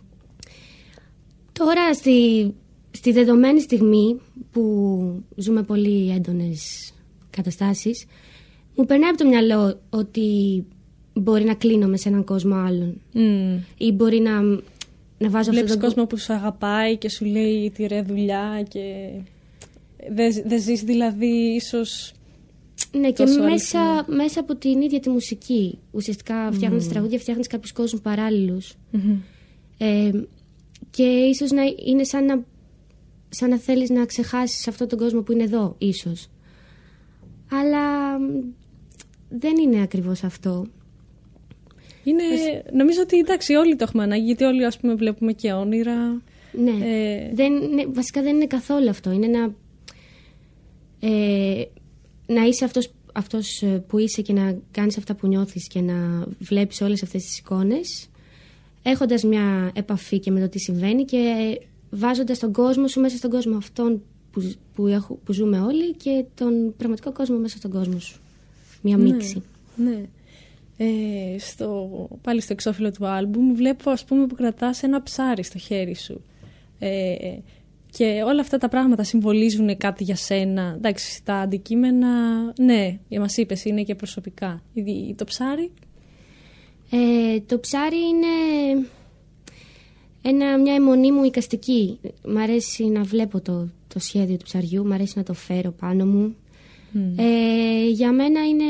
τώρα στη, στη δεδομένη στιγμή που ζούμε πολύ έντονες καταστάσεις μου περνάει από το μυαλό ότι μπορεί να κλείνομαι σε έναν κόσμο άλλον. Mm. ή μπορεί να, να βάζω Βλέπεις αυτόν τον κόσμο που σου αγαπάει και σου λέει τη ωραία δουλειά και δεν δεν ζεις δηλαδή ίσως... Ναι, και τόσο μέσα, αληθινά. μέσα από την ίδια τη μουσική. Ουσιαστικά φτιάχνοντα τραγούδια, φτιάχνεις κάποιους κόσμους παράλληλους. Ε, και ίσως να είναι σαν να, σαν να θέλεις να ξεχάσεις αυτόν τον κόσμο που είναι εδώ, ίσως. Αλλά μ, δεν είναι ακριβώς αυτό. Είναι, νομίζω ότι εντάξει όλοι το έχουμε ανάγκη γιατί όλοι ας πούμε βλέπουμε και όνειρα. Ναι. Ε, δεν, ναι, βασικά δεν είναι καθόλου αυτό. Είναι να, ε, να είσαι αυτός, αυτός ε, που είσαι και να κάνεις αυτά που νιώθεις και να βλέπεις όλες αυτές τις εικόνες έχοντας μια επαφή και με το τι συμβαίνει και βάζοντας τον κόσμο σου μέσα στον κόσμο αυτόν που, ζ- που, έχω, που ζούμε όλοι και τον πραγματικό κόσμο μέσα στον κόσμο σου. Μια μίξη. Ναι. Ε, στο, πάλι στο εξώφυλλο του άλμπουμ βλέπω ας πούμε που κρατάς ένα ψάρι στο χέρι σου. Ε, και όλα αυτά τα πράγματα συμβολίζουν κάτι για σένα. Εντάξει, τα αντικείμενα, ναι, μας είπες, είναι και προσωπικά. Η- Το ψάρι, Ε, το ψάρι είναι ένα, μια αιμονή μου οικαστική. Μ' αρέσει να βλέπω το, το σχέδιο του ψαριού, μ' αρέσει να το φέρω πάνω μου. Ε, για μένα είναι,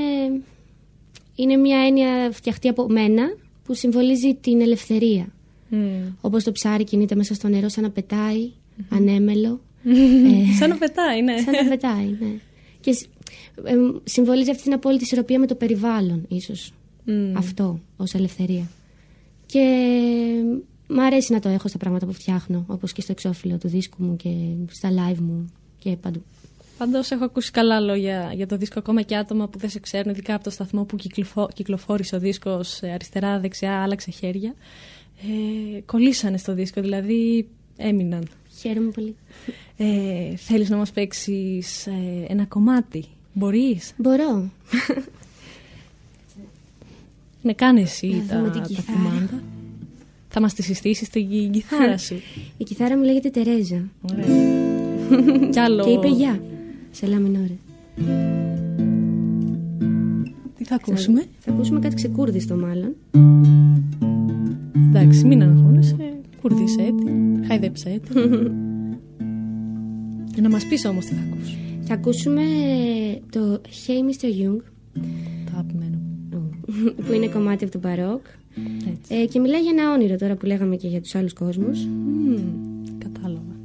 είναι μια έννοια φτιαχτή από μένα που συμβολίζει την ελευθερία. Μμ. Όπως το ψάρι κινείται μέσα στο νερό σαν να πετάει, ανέμελο. σαν να πετάει, ναι. Σαν να πετάει, ναι. Και σ- ε, συμβολίζει αυτή την απόλυτη ισορροπία με το περιβάλλον, ίσως. Μμ. Αυτό ως ελευθερία. Και μ' αρέσει να το έχω στα πράγματα που φτιάχνω, όπως και στο εξώφυλλο του δίσκου μου και στα live μου και παντού. Πάντως έχω ακούσει καλά λόγια για το δίσκο ακόμα και άτομα που δεν σε ξέρουν, ειδικά από το σταθμό που κυκλοφο- κυκλοφόρησε ο δίσκος αριστερά-δεξιά, άλλαξε χέρια. Ε, κολλήσανε στο δίσκο, δηλαδή έμειναν. Χαίρομαι πολύ. Ε, θέλεις να μας παίξεις ε, ένα κομμάτι, μπορείς; Μπορώ. Ναι, κάνε εσύ Να τα, δούμε την τα κιθάρα. κουμάντα. Θα μας τη συστήσεις την κιθάρα σου. Η κιθάρα μου λέγεται Τερέζα Ωραία. Κι άλλο... και είπε γεια σε λαμινόρε. Τι θα ακούσουμε; Θα ακούσουμε κάτι ξεκούρδιστο μάλλον. Εντάξει, μην αγχώνεσαι. Κουρδίσε έτη. Χαϊδέψε έτη. να μας πεις όμως τι θα ακούσεις. Θα ακούσουμε το Hey Mr. Young Το αγαπημένο. μου. που είναι κομμάτι από το Baroque Έτσι. ε, και μιλάει για ένα όνειρο τώρα που λέγαμε και για τους άλλους κόσμους. Μμμ, κατάλαβα.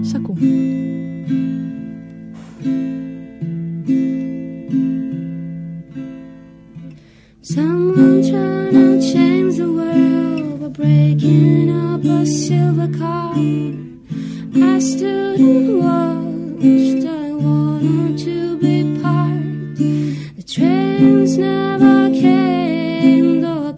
Σ' ακούμε. Someone trying to change the world by breaking up a silver car. I stood and watched. I wanted to be part. The trains never came, though I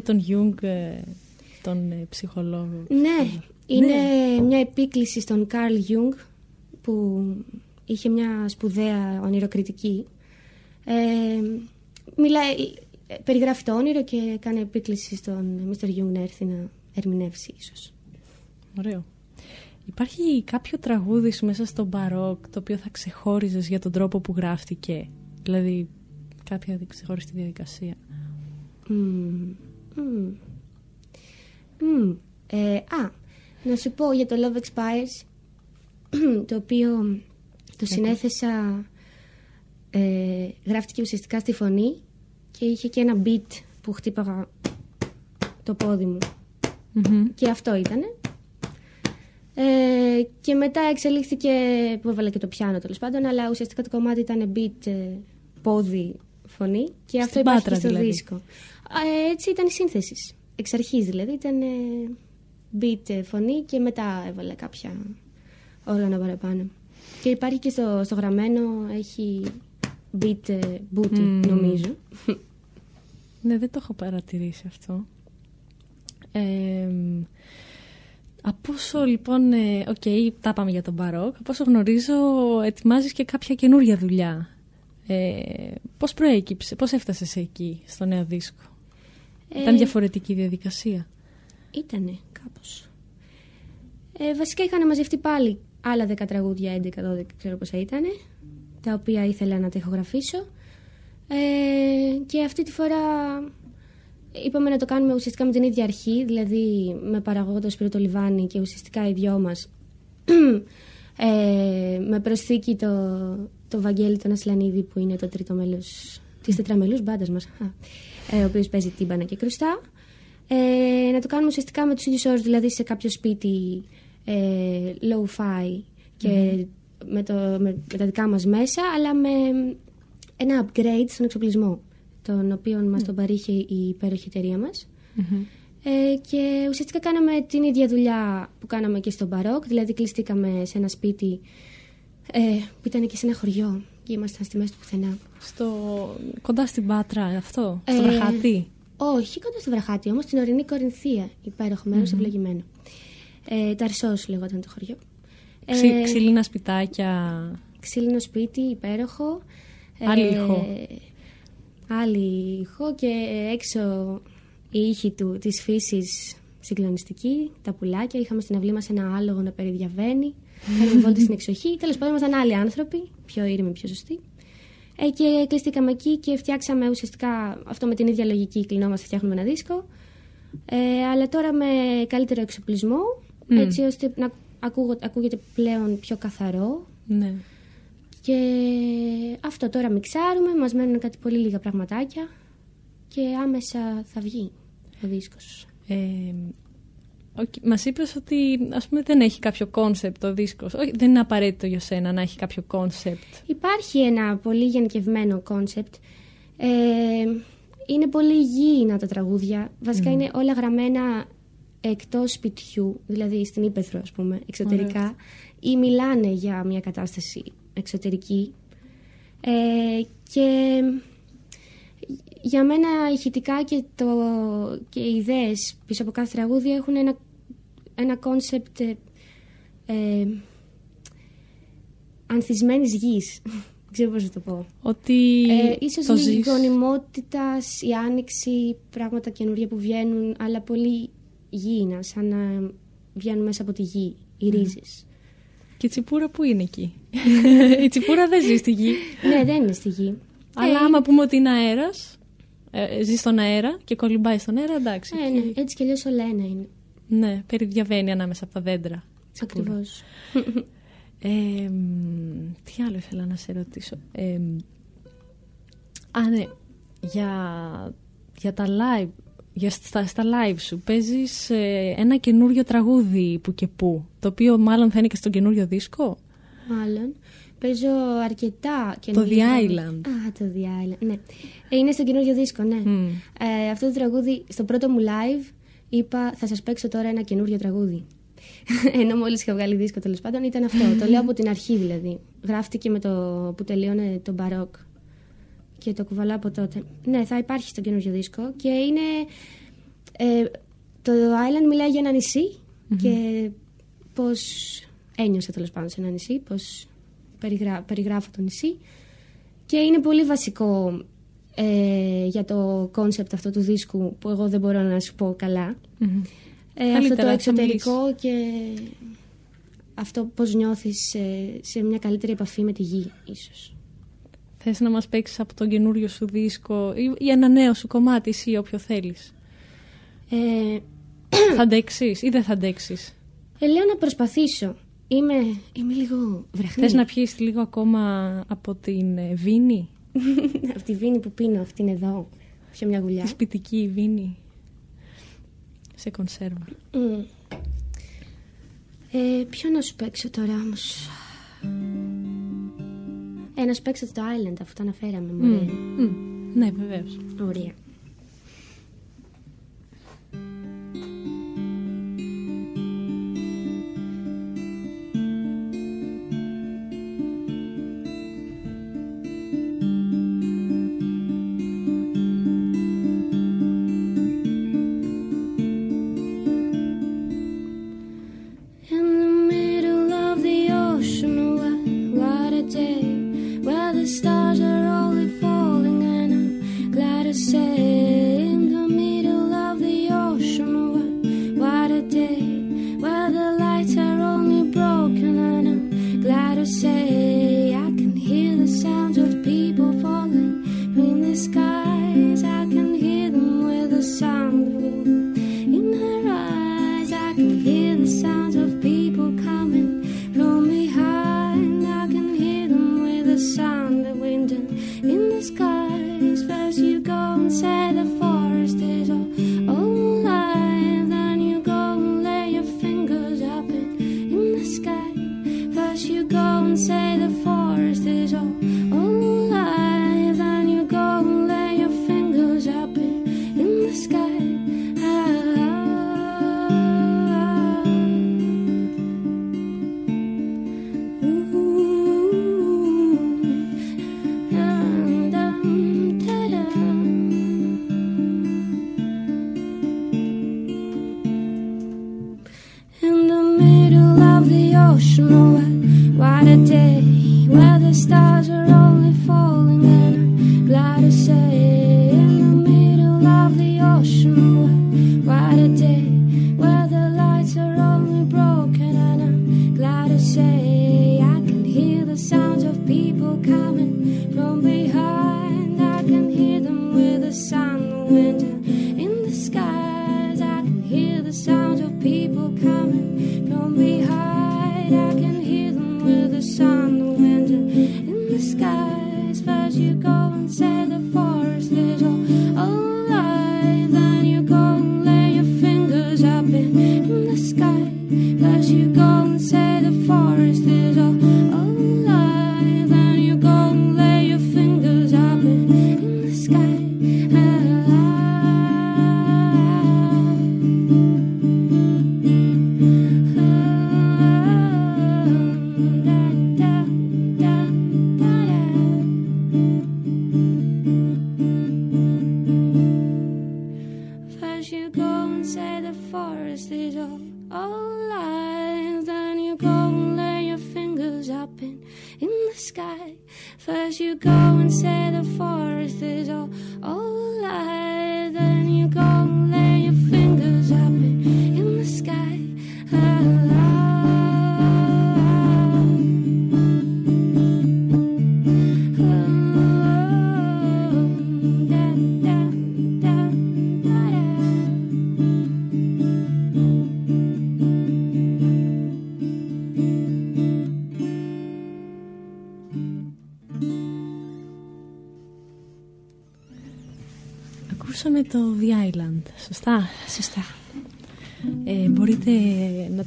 με τον Jung, ε, τον ε, ψυχολόγο. Ναι, είναι μια επίκληση στον Καρλ Γιούγκ που είχε μια σπουδαία ονειροκριτική. Ε, μιλάει, ε, περιγράφει το όνειρο και κάνει επίκληση στον Μίστερ Γιούγκ να έρθει να ερμηνεύσει ίσως. Ωραίο. Υπάρχει κάποιο τραγούδι σου μέσα στο μπαρόκ το οποίο θα ξεχώριζες για τον τρόπο που γράφτηκε; Δηλαδή κάποια ξεχωριστή διαδικασία. Μμμ, μμμ. Μμμ. Ε, α, να σου πω για το Love Expires, το οποίο το συνέθεσα, ε, γράφτηκε ουσιαστικά στη φωνή και είχε και ένα beat που χτύπαγα το πόδι μου. Μμμ. Και αυτό ήτανε. Ε, και μετά εξελίχθηκε, που έβαλα και το πιάνο τέλος πάντων, αλλά ουσιαστικά το κομμάτι ήταν beat, ε, πόδι, φωνή και αυτό υπάρχει Πάτρα και στο δηλαδή. δίσκο. Ε, έτσι ήταν η σύνθεση. Εξ αρχής δηλαδή ήταν ε, beat, ε, φωνή και μετά έβαλα κάποια όργανα παραπάνω. Και υπάρχει και στο, στο γραμμένο, έχει beat, ε, booty Μμμ. νομίζω. Ναι, δεν το έχω παρατηρήσει αυτό. Ε, από όσο λοιπόν, ε, οκ, τα πάμε για τον μπαρόκ, από όσο γνωρίζω ετοιμάζεις και κάποια καινούργια δουλειά. Ε, πώς προέκυψε, πώς έφτασες εκεί στο νέο δίσκο; Ήταν Ε, διαφορετική η διαδικασία. Ήτανε κάπως. Ε, βασικά είχαν μαζευτεί πάλι άλλα 10 τραγούδια, 11-12 ξέρω πόσα ήτανε, τα οποία ήθελα να τα ηχογραφήσω. Ε, και αυτή τη φορά είπαμε να το κάνουμε ουσιαστικά με την ίδια αρχή, δηλαδή με παραγωγό το Σπύρο το Λιβάνι και ουσιαστικά οι δυο μας ε, με προσθήκη το, το Βαγγέλη τον Ασλανίδη που είναι το τρίτο μέλος της τετραμελούς μπάντας μας, Α, ε, ο οποίος παίζει τύμπανα και κρουστά. Ε, να το κάνουμε ουσιαστικά με τους ίδιους όρους, δηλαδή σε κάποιο σπίτι ε, low-fi και με, το, με, με τα δικά μας μέσα, αλλά με ένα upgrade στον εξοπλισμό, τον οποίο μας τον παρήχε η υπέροχη εταιρεία μας. Μμμ. Ε, και ουσιαστικά κάναμε την ίδια δουλειά που κάναμε και στον Μπαρόκ, δηλαδή κλειστήκαμε σε ένα σπίτι ε, που ήταν και σε ένα χωριό και ήμασταν στη μέση του πουθενά. Στο, κοντά στην Πάτρα αυτό, στο Ε, Βραχάτι. Όχι κοντά στο Βραχάτι, όμως στην ορεινή Κορινθία, υπέροχο μέρος, ευλογημένο. Ε, Ταρσός λεγόταν το χωριό. Ξύ, ξύλινα σπιτάκια. ξύλινο σπίτι, υπέροχο. Άλλη ηχό. Άλλη ηχό και έξω η ήχη του, της φύσης συγκλονιστική, τα πουλάκια. Είχαμε στην αυλή μας ένα άλογο να περιδιαβαίνει. Κάναμε βόλτα στην εξοχή. Τέλος πάντων, ήμασταν άλλοι άνθρωποι, πιο ήρεμοι, πιο σωστοί. Ε, και κλειστήκαμε εκεί και φτιάξαμε ουσιαστικά αυτό με την ίδια λογική. Κλεινόμαστε, φτιάχνουμε ένα δίσκο. Ε, αλλά τώρα με καλύτερο εξοπλισμό, Μμ. έτσι ώστε να ακούγω- ακούγεται πλέον πιο καθαρό. Ναι. Και αυτό τώρα μιξάρουμε, μας μένουν κάτι πολύ λίγα πραγματάκια και άμεσα θα βγει ο δίσκος. Ε, οκ, Μας είπες ότι ας πούμε δεν έχει κάποιο concept ο δίσκος. Όχι, δεν είναι απαραίτητο για σένα να έχει κάποιο concept. Υπάρχει ένα πολύ γενικευμένο concept. Ε, είναι πολύ γήινα τα τραγούδια. Βασικά είναι όλα γραμμένα εκτός σπιτιού, δηλαδή στην ύπαιθρο ας πούμε, εξωτερικά. Ή μιλάνε για μια κατάσταση εξωτερική. Ε, και για μένα ηχητικά και, το, και οι ιδέες πίσω από κάθε τραγούδι έχουν ένα, ένα concept ε, ε, ανθισμένης γης. Δεν ξέρω πώς να το πω. Ότι Ε, ίσως το λίγη ζεις. γονιμότητας, η άνοιξη, πράγματα καινούργια που βγαίνουν, αλλά πολύ γήινα, σαν να βγαίνουν μέσα από τη γη, οι ρίζες. Και η τσιπούρα που είναι εκεί; η τσιπούρα δεν ζει στη γη. ναι, δεν είναι στη γη. Αλλά Ε, άμα πούμε ότι είναι αέρας, ε, ζει στον αέρα και κολυμπάει στον αέρα, εντάξει. Ε, ναι, έτσι κι αλλιώς όλα ένα είναι. Ναι, περιδιαβαίνει ανάμεσα από τα δέντρα. τσιπούρα. Ακριβώς. Ε, μ, τι άλλο ήθελα να σε ρωτήσω. Ε, μ, α, ναι. Για, για τα live, για στα, στα live σου παίζεις ε, ένα καινούριο τραγούδι που και που, το οποίο μάλλον θα είναι και στον καινούριο δίσκο; Μάλλον. Παίζω αρκετά Το καινούργια The τραγούδια. Island. Α, το The Island, ναι. Ε, είναι στο καινούριο δίσκο, ναι. Μμ. Ε, αυτό το τραγούδι, στο πρώτο μου live, είπα θα σας παίξω τώρα ένα καινούριο τραγούδι. Ενώ μόλις είχα βγάλει δίσκο τέλος πάντων ήταν αυτό. το λέω από την αρχή δηλαδή. Γράφτηκε με το που τελείωνε το μπαρόκ. Και το κουβαλάω από τότε. Ναι, θα υπάρχει στο καινούριο δίσκο. Και είναι... Ε, το Island μιλάει για ένα νησί και πώς ένιωσα τέλος πάντων σε ένα νησί, πώς περιγρά, περιγράφω το νησί. Και είναι πολύ βασικό ε, για το concept αυτό του δίσκου που εγώ δεν μπορώ να σου πω καλά. Μμμ. Ε, αυτό Καλύτερα, το θα εξωτερικό και αυτό πώς νιώθεις σε, σε μια καλύτερη επαφή με τη γη ίσως. Θες να μας παίξεις από τον καινούριο σου δίσκο ή, ή ένα νέο σου κομμάτι εσύ όποιο θέλεις; Ε, θα αντέξεις ή δεν θα αντέξεις; ε, λέω να προσπαθήσω. Είμαι, είμαι λίγο βραχνή. Θες να πιείς λίγο ακόμα από την ε, βίνη, Από τη βίνη που πίνω, αυτήν εδώ. Πιο μια γουλιά. τη σπιτική βίνη, σε κονσέρβα. Μμ. Ε, ποιο να σου παίξω τώρα όμως; Ε, να σου παίξω το Island, αφού το αναφέραμε. μωρέ. Μμ. Μμ. Ναι, βεβαίως. Ωραία.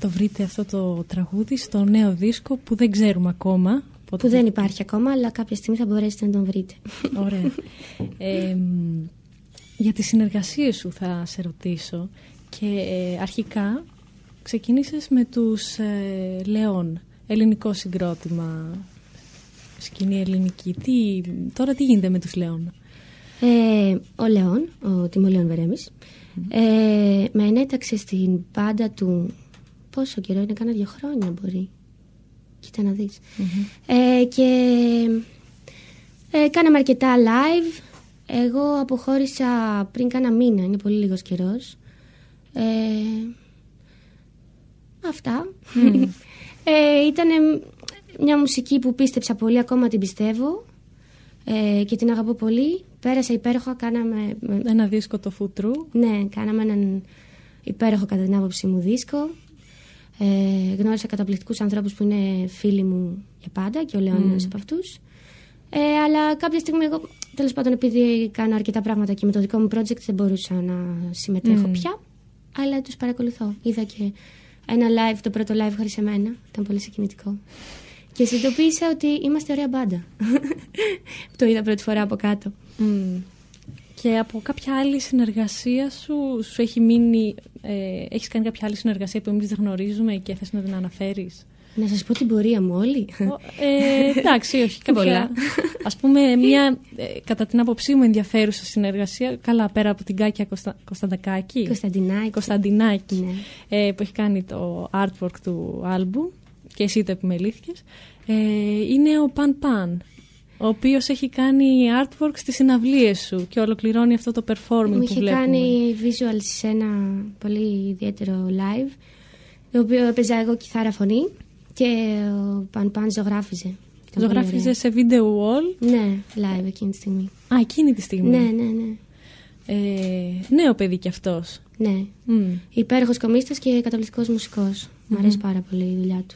Το βρείτε αυτό το τραγούδι στο νέο δίσκο που δεν ξέρουμε ακόμα. πότε Που δεν υπάρχει ακόμα, αλλά κάποια στιγμή θα μπορέσετε να τον βρείτε. Ωραία. Ε, μ, για τις συνεργασίες σου θα σε ρωτήσω και ε, αρχικά ξεκίνησες με τους ε, Λεόν, ελληνικό συγκρότημα, σκηνή ελληνική. Τι, τώρα τι γίνεται με τους Λεόν. Ε, ο Λεόν, ο Τιμολέων Βερέμης, ε, με ενέταξε στην πάντα του. Πόσο καιρό είναι, κάνα δύο χρόνια μπορεί. Κοίτα να δεις. Ε, και ε, κάναμε αρκετά live. Εγώ αποχώρησα πριν κάνα μήνα, είναι πολύ λίγος καιρός. Ε, αυτά. ε, ήταν μια μουσική που πίστεψα πολύ, ακόμα την πιστεύω ε, και την αγαπώ πολύ. Πέρασα υπέροχα, κάναμε... Ένα δίσκο το Φούτρου. Ναι, κάναμε έναν υπέροχο κατά την άποψή μου δίσκο. Ε, γνώρισα καταπληκτικούς ανθρώπους που είναι φίλοι μου για πάντα και ο Λεόν είναι ένας από αυτούς. Ε, αλλά κάποια στιγμή εγώ, τέλος πάντων, επειδή κάνω αρκετά πράγματα και με το δικό μου project δεν μπορούσα να συμμετέχω πια. Αλλά τους παρακολουθώ. Είδα και ένα live, το πρώτο live χωρίς εμένα. Ήταν πολύ συγκινητικό. Και συνειδητοποίησα ότι είμαστε ωραία μπάντα. το είδα πρώτη φορά από κάτω. Μμ. Και από κάποια άλλη συνεργασία σου, σου έχει μείνει, ε, έχεις κάνει κάποια άλλη συνεργασία που εμείς δεν γνωρίζουμε και θες να την αναφέρεις; Να σας πω την πορεία μου όλη. Ε, εντάξει, όχι, κάποια. Πολλά. Ας πούμε, μια, ε, κατά την άποψή μου, ενδιαφέρουσα συνεργασία, καλά πέρα από την Κάκια Κωνστα... Κωνσταντακάκη. Κωνσταντινάκη. Κωνσταντινάκη, Ναι. ε, που έχει κάνει το artwork του άλμπου και εσύ το επιμελήθηκες, ε, είναι ο Παν Παν, ο οποίος έχει κάνει artwork στις συναυλίες σου και ολοκληρώνει αυτό το performing Μου που είχε βλέπουμε. κάνει visuals σε ένα πολύ ιδιαίτερο live, το οποίο έπαιζα εγώ κιθάρα φωνή και ο Παν Παν ζωγράφιζε. Ήταν πολύ Ζωγράφιζε σε video wall. ωραία. Ναι, live εκείνη τη στιγμή. Α, εκείνη τη στιγμή. Ναι, ναι, ναι. Ε, νέο παιδί κι αυτός. ναι. Μμ. Υπέροχος κομίστας και καταπληκτικός μουσικός. Μου αρέσει πάρα πολύ η δουλειά του.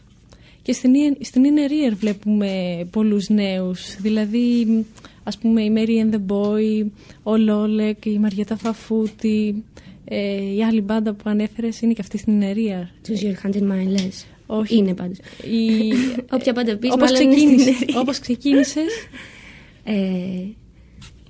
Και στην, Ι- στην Inner Ear βλέπουμε πολλούς νέους. Δηλαδή, ας πούμε, η Mary and the Boy, ο Λόλεκ, η Μαριέτα Φαφούτη, ε, η άλλη μπάντα που ανέφερες είναι και αυτή στην Inner Ear. Τους Your Hand in Mine λες. Όχι. Είναι πάντως. Η... Όποια πάντα πεις, όπως, μάλλον είναι στην ξεκίνησες, Inner Ear. όπως ξεκίνησες, Ε,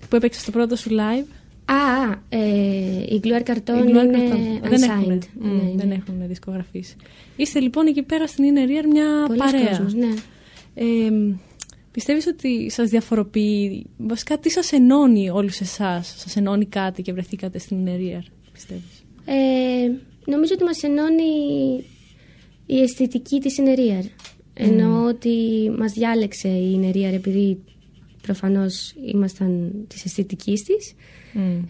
που έπαιξες το πρώτο σου live. Α, α, ε, η Gloire Carton η Gloire είναι Carton. δεν έχουν, unsigned. μ, Ναι, δεν ναι. έχουν δισκογραφήσει. Είστε λοιπόν εκεί πέρα στην Inner Ear μια Πολλοί παρέα. κόσμος, ναι. Ε, πιστεύεις ότι σας διαφοροποιεί, βασικά τι σας ενώνει όλους εσάς, σας ενώνει κάτι και βρεθήκατε στην Inner Ear, πιστεύεις; Ε, νομίζω ότι μας ενώνει η αισθητική της Ινερίαρ. Εννοώ ότι μας διάλεξε η Ινερίαρ επειδή προφανώς ήμασταν της αισθητικής της.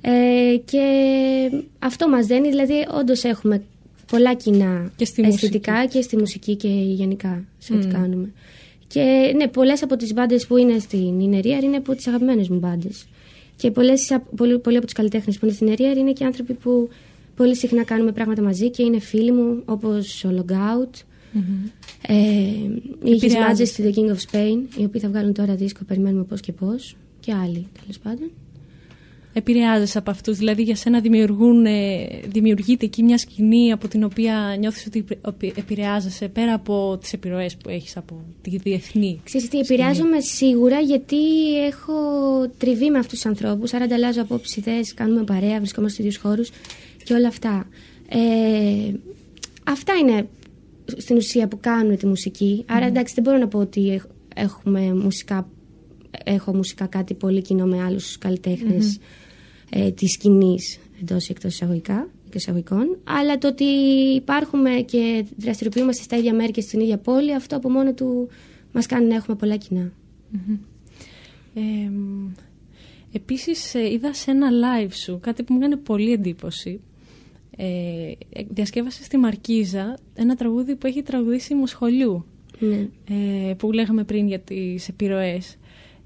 Ε, και αυτό μας δένει, δηλαδή όντως έχουμε πολλά κοινά Και στη αισθητικά και στη μουσική και γενικά σε ό,τι κάνουμε. Και ναι, πολλές από τις μπάντες που είναι στην Ινερίαρ είναι από τις αγαπημένες μου μπάντες. Και πολλές, απ- πολλοί, πολλοί από τους καλλιτέχνες που είναι στην Ινερίαρ είναι και άνθρωποι που πολύ συχνά κάνουμε πράγματα μαζί και είναι φίλοι μου όπως ο Logout, ε, η His Επηρεάζεσαι. Majesty The King of Spain, οι οποίοι θα βγάλουν τώρα δίσκο, περιμένουμε πώς και πώς, και άλλοι τέλος πάντων. Επηρεάζεσαι από αυτούς, δηλαδή για σένα δημιουργούν, ε, δημιουργείται εκεί μια σκηνή από την οποία νιώθεις ότι επη- επηρεάζεσαι πέρα από τις επιρροές που έχεις από τη διεθνή. Ξέρεις τι, επηρεάζομαι σίγουρα γιατί έχω τριβή με αυτούς τους ανθρώπους, άρα ανταλλάζω απόψεις, ιδέες, κάνουμε παρέα, βρισκόμαστε στους ίδιους χώρους και όλα αυτά. Ε, αυτά είναι στην ουσία που κάνουν τη μουσική. Άρα εντάξει δεν μπορώ να πω ότι έχ- έχουμε μουσικά, έχω μουσικά κάτι πολύ κοινό με άλλους καλλιτέχνες ε, της σκηνής εντός ή εκτός εισαγωγικά. εισαγωγικών, αλλά το ότι υπάρχουμε και δραστηριοποιούμαστε στα ίδια μέρη και στην ίδια πόλη, αυτό από μόνο του μας κάνει να έχουμε πολλά κοινά. Ε, επίσης ε, είδα σε ένα live σου κάτι που μου έκανε πολύ εντύπωση. Ε, διασκεύασε στη Μαρκίζα ένα τραγούδι που έχει τραγουδήσει Μοσχολιού Ναι. ε, που λέγαμε πριν για τις επιρροές.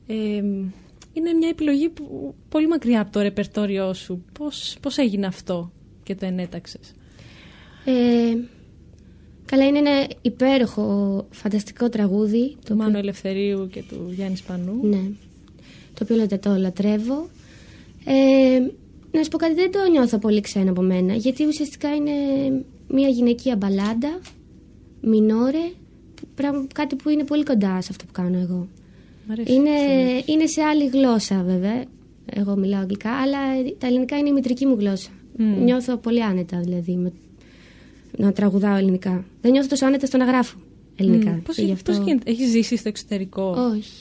Ε, είναι μια επιλογή που πολύ μακριά από το ρεπερτόριό σου. Πώς, πώς έγινε αυτό και το ενέταξες; Ε, καλά, είναι ένα υπέροχο, φανταστικό τραγούδι. Το Μάνο Ελευθερίου και του Γιάννη Σπανού. Ναι. Το οποίο λέτε το λατρεύω. Ε, να σου πω κάτι, δεν το νιώθω πολύ ξένο από μένα. Γιατί ουσιαστικά είναι μια γυναικεία μπαλάντα, μινόρε, πράγμα, κάτι που είναι πολύ κοντά σε αυτό που κάνω εγώ. Μ' αρέσει. Είναι, είναι σε άλλη γλώσσα βέβαια. Εγώ μιλάω αγγλικά, αλλά τα ελληνικά είναι η μητρική μου γλώσσα. Μμ. Νιώθω πολύ άνετα δηλαδή με, να τραγουδάω ελληνικά. Δεν νιώθω τόσο άνετα στο να γράφω ελληνικά. Μμ, Πώς, Και γι' αυτό- πώς γίνεται, έχεις ζήσει στο εξωτερικό; Όχι.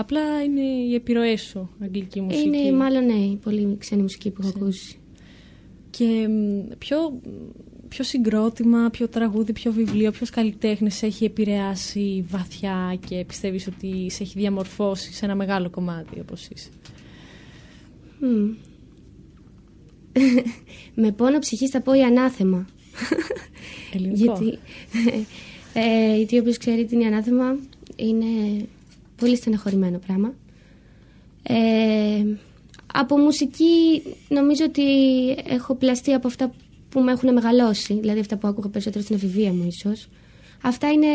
Απλά είναι οι επιρροές σου, αγγλική μουσική. Είναι μάλλον ναι, η πολύ ξένη μουσική που έχω ακούσει. Και μ, ποιο, ποιο συγκρότημα, ποιο τραγούδι, ποιο βιβλίο, ποιος καλλιτέχνης σε έχει επηρεάσει βαθιά και πιστεύεις ότι σε έχει διαμορφώσει σε ένα μεγάλο κομμάτι όπως είσαι; Μμ. με πόνο ψυχής θα πω η ανάθεμα. Ελληνικό. γιατί, ε, γιατί όποιος ξέρει την ανάθεμα είναι πολύ στεναχωρημένο πράγμα. Ε, από μουσική νομίζω ότι έχω πλαστεί από αυτά που με έχουν μεγαλώσει, δηλαδή αυτά που άκουγα περισσότερο στην εφηβεία μου ίσως. Αυτά είναι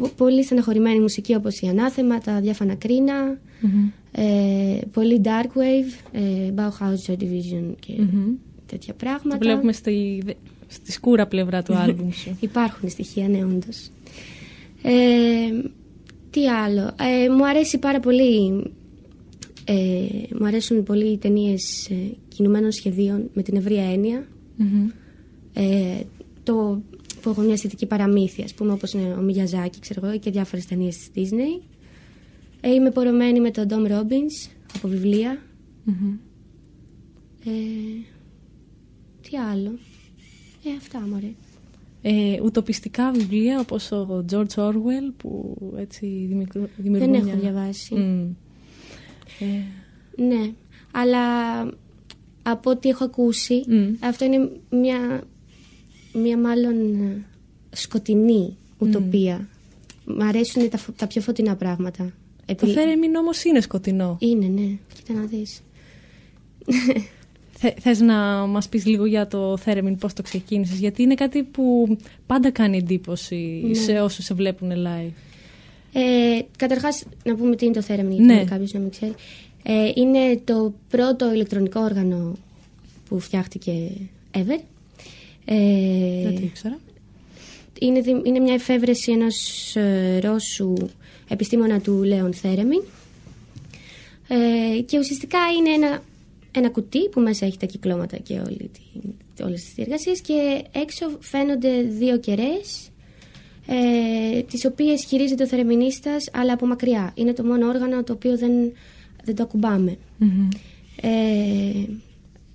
πο- πολύ στεναχωρημένη μουσική όπως η Ανάθεμα, τα διάφανα κρίνα, Μμμ. ε, πολύ dark wave, ε, Bauhaus Joy Division και Μμμ. τέτοια Το πράγματα. βλέπουμε στη, δε- στη σκούρα πλευρά του άλμπουμ σου. Υπάρχουν στοιχεία, ναι, όντως. Ε, τι άλλο. Ε, μου αρέσει πάρα πολύ. Ε, μου αρέσουν πολύ οι ταινίες ε, κινουμένων σχεδίων με την ευρία έννοια. Μμμ. Ε, το που έχουν μια αισθητική παραμύθια, ας πούμε, όπως είναι ο Μιγιαζάκη, ξέρω εγώ, και διάφορες ταινίες της Disney. Ε, είμαι πορωμένη με τον Ντόμ Robbins από βιβλία. Μμμ. Ε, τι άλλο. Ε, αυτά, μωρέ. Ε, ουτοπιστικά βιβλία όπως ο George Orwell που έτσι δημιουργούν, δημιουργούν Δεν έχω μια- διαβάσει. Μμ. Ε, Ναι, αλλά από ό,τι έχω ακούσει, Μμ. αυτό είναι μια, μια μάλλον ε, σκοτεινή ουτοπία. Μ' αρέσουν τα, φω- τα πιο φωτεινά πράγματα. Το Επι- Θέρεμιν όμως είναι σκοτεινό. Είναι, ναι. Κοίτα να δεις. Θε, θες να μας πεις λίγο για το Θέρεμιν πώς το ξεκίνησες γιατί είναι κάτι που πάντα κάνει εντύπωση Ναι. σε όσους σε βλέπουν live. Ε, καταρχάς, να πούμε τι είναι το Theremin, Ναι. γιατί κάποιος να μην ξέρει. Ε, είναι το πρώτο ηλεκτρονικό όργανο που φτιάχτηκε ever. Ε, Δεν το ήξερα. είναι, δη- είναι μια εφεύρεση ενός ε, Ρώσου επιστήμονα του Λέων Θέρεμιν ε, και ουσιαστικά είναι ένα, ένα κουτί που μέσα έχει τα κυκλώματα και όλη τη, όλες τις διεργασίες και έξω φαίνονται δύο κεραίες ε, τις οποίες χειρίζεται ο θερεμινίστας αλλά από μακριά. Είναι το μόνο όργανο το οποίο δεν, δεν το ακουμπάμε. Μμμ. Ε,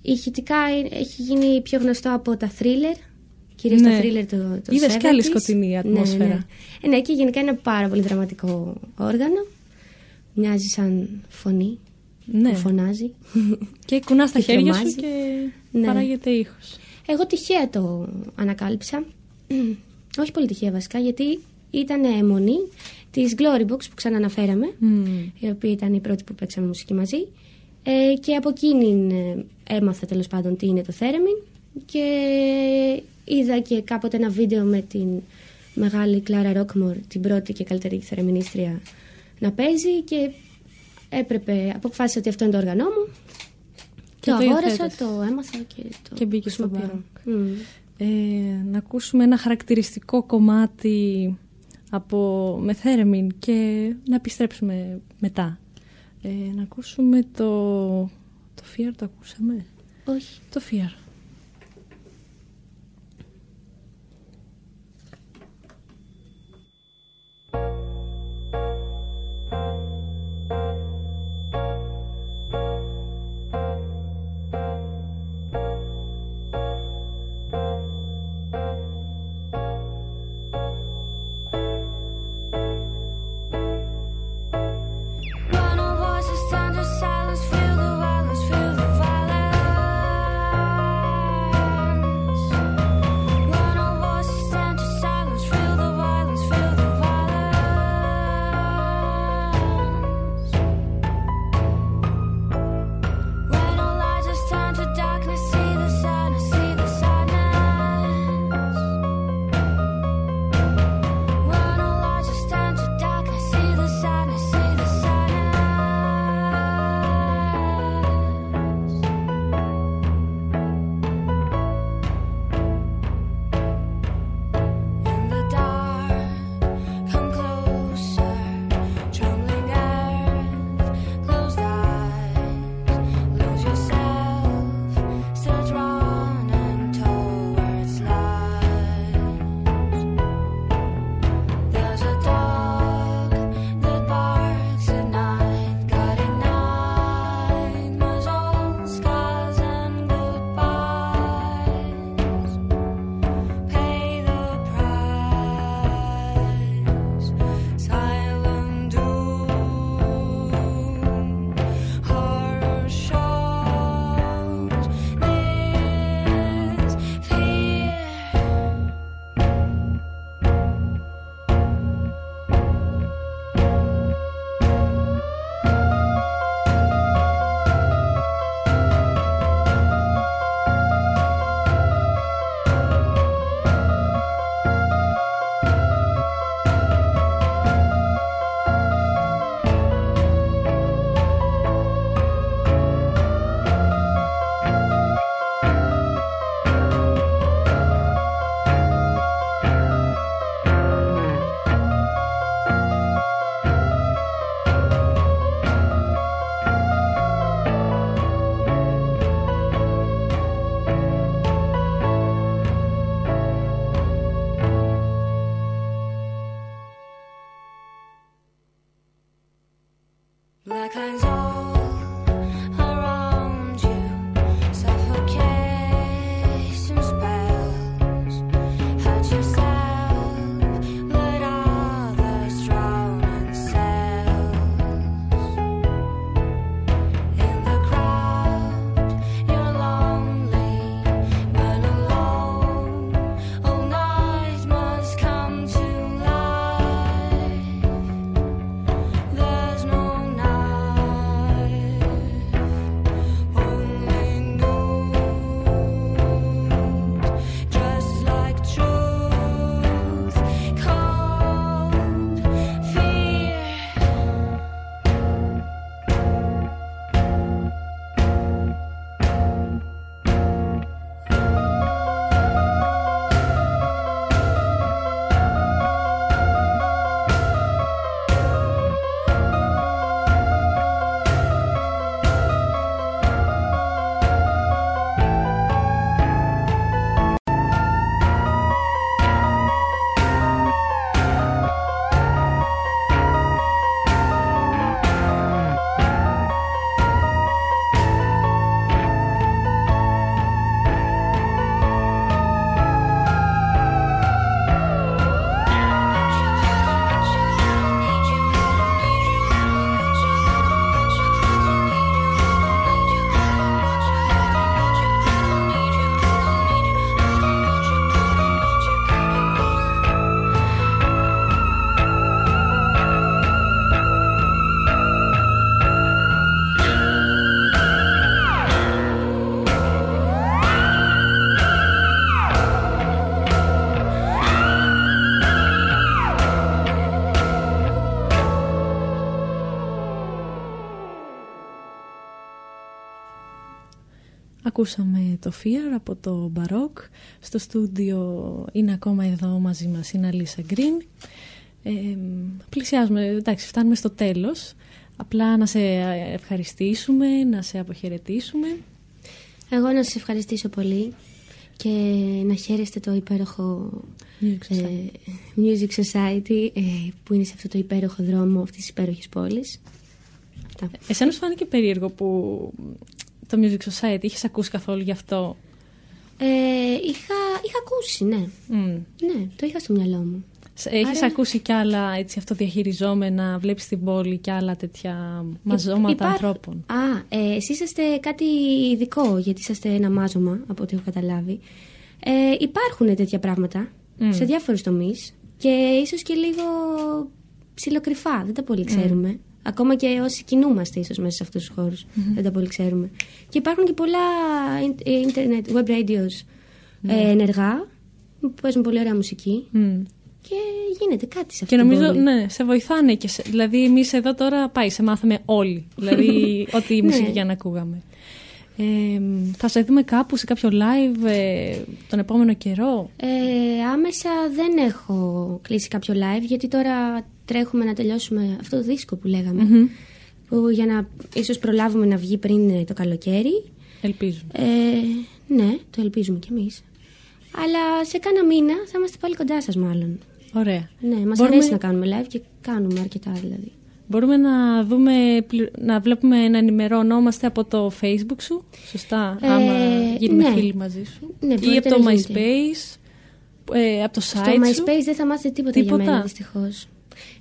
ηχητικά ε- έχει γίνει πιο γνωστό από τα thriller. Κυρίως Ναι. τα thriller το, το Είδες κι άλλη 70s. σκοτεινή ατμόσφαιρα. Ναι, ναι. Ε, ναι, και γενικά είναι ένα πάρα πολύ δραματικό όργανο. Μοιάζει σαν φωνή Ναι. που φωνάζει. Και κουνάς τα Και χέρια σου τρομάζει. και Ναι. παράγεται ήχος. Εγώ τυχαία το ανακάλυψα. Όχι πολύ τυχαία βασικά, γιατί ήταν αιμονή της Glory Box που ξαναναφέραμε. Μμ. η οποία ήταν η πρώτη που παίξαμε μουσική μαζί. Ε, και από εκείνη ε, έμαθα τέλος πάντων τι είναι το Theremin και είδα και κάποτε ένα βίντεο με την μεγάλη Κλάρα Ρόκμορ, την πρώτη και καλύτερη θερεμινίστρια να παίζει και έπρεπε, αποφάσισα ότι αυτό είναι το όργανό μου Και το το αγόρασα, υιοθέτησες. το έμαθα και το Και μπήκες στο χρησιμοποιώ. μπαρόκ. Μμ. Ε, να ακούσουμε ένα χαρακτηριστικό κομμάτι από με Θέρεμιν και να επιστρέψουμε μετά. Ε, να ακούσουμε το... Το Fear το ακούσαμε; Όχι. Το Fear. Ακούσαμε το Fear από το Baroque. Στο στούντιο είναι ακόμα εδώ μαζί μας η Αλίσσα Γκριν. Ε, πλησιάζουμε, εντάξει, φτάνουμε στο τέλος. Απλά να σε ευχαριστήσουμε, να σε αποχαιρετήσουμε. Εγώ να σας ευχαριστήσω πολύ και να χαίρεστε το υπέροχο Music ε, Music Society ε, που είναι σε αυτό το υπέροχο δρόμο αυτής της υπέροχης πόλης. Αυτά. Εσένα σου φάνηκε περίεργο που το Music Society είχες ακούσει καθόλου γι' αυτό; Ε, είχα, είχα ακούσει, ναι. Μμ. Ναι, το είχα στο μυαλό μου. Σε- Έχεις Άρα- ακούσει κι άλλα έτσι, αυτοδιαχειριζόμενα, βλέπεις στην πόλη κι άλλα τέτοια μαζώματα Υπά- ανθρώπων; Α, ε, εσείς είσαστε κάτι ειδικό, γιατί είσαστε ένα μάζωμα, από ό,τι έχω καταλάβει. Ε, υπάρχουν τέτοια πράγματα Μμ. σε διάφορους τομείς και ίσως και λίγο ψιλοκρυφά, δεν τα πολύ ξέρουμε. Ακόμα και όσοι κινούμαστε ίσως μέσα σε αυτούς τους χωρους δεν τα πολύ ξέρουμε. Και υπάρχουν και πολλά ίν- ε, ίντερνετ, web radios ε, ενεργά, που παίζουν πολύ ωραία μουσική Μμ. και γίνεται κάτι σε αυτή Και την νομίζω, πόλη. ναι, σε βοηθάνε και σε, δηλαδή εμείς εδώ τώρα πάει, σε μάθαμε όλοι. Δηλαδή, ό,τι Ναι. μουσική για να ακούγαμε. Ε, θα σε δούμε κάπου σε κάποιο live ε, τον επόμενο καιρό; Ε, άμεσα δεν έχω κλείσει κάποιο live γιατί τώρα τρέχουμε να τελειώσουμε αυτό το δίσκο που λέγαμε Μμμ. που για να ίσως προλάβουμε να βγει πριν ε, το καλοκαίρι Ελπίζουμε. ε, ναι το ελπίζουμε κι εμείς αλλά σε κάνα μήνα θα είμαστε πάλι κοντά σας μάλλον Ωραία. ναι μας Μπορούμε- αρέσει να κάνουμε live και κάνουμε αρκετά δηλαδή Μπορούμε να δούμε, πλη- να βλέπουμε, να ενημερωνόμαστε από το facebook σου, σωστά, Ε, άμα γίνουμε ναι. φίλοι μαζί σου. Ναι, Ή μπορείτε από το να γίνετε. MySpace, ε, από το Στο site σου. MySpace δεν θα μάθετε τίποτα, Τίποτα; για μένα δυστυχώς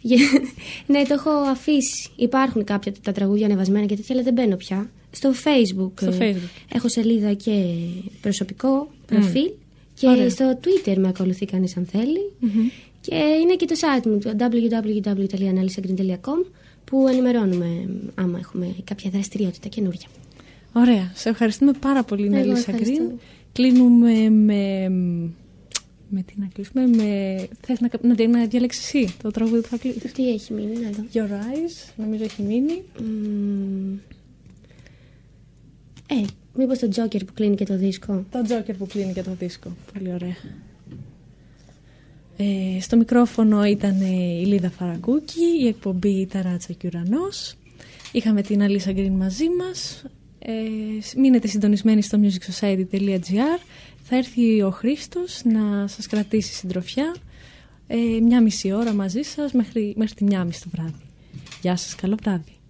Για- ναι, το έχω αφήσει. Υπάρχουν κάποια τα τραγούδια ανεβασμένα και τέτοια, αλλά δεν μπαίνω πια. Στο Facebook, Στο ε, Facebook. έχω σελίδα και προσωπικό προφίλ. Και Ωραία. στο Twitter με ακολουθεί κανείς αν θέλει. Και είναι και το site μου, το www.analisagreen.com που ενημερώνουμε ε, άμα έχουμε κάποια δραστηριότητα καινούρια. Ωραία. Σε ευχαριστούμε πάρα πολύ, Εγώ Νέλη ευχαριστώ. Σαγκρίν. Κλείνουμε με... Με τι να κλείσουμε, με... Θες να, να, δια- να διαλέξεις εσύ το τραγούδι που θα κλείσεις; Τι έχει μείνει, να δω. Your Eyes, νομίζω έχει μείνει. Μμμ. Ε, μήπως το Joker που κλείνει και το δίσκο; Το Joker που κλείνει και το δίσκο. Πολύ ωραία. Ε, στο μικρόφωνο ήταν ε, η Λίδα Φαραγκούκη, η εκπομπή «Ταράτσα και Ουρανός». Είχαμε την Αλίσσα Γκριν μαζί μας. Ε, μείνετε συντονισμένοι στο musicsociety.gr. Θα έρθει ο Χρήστος να σας κρατήσει συντροφιά ε, μια μισή ώρα μαζί σας μέχρι, μέχρι τη μια μισή το βράδυ. Γεια σας, καλό βράδυ.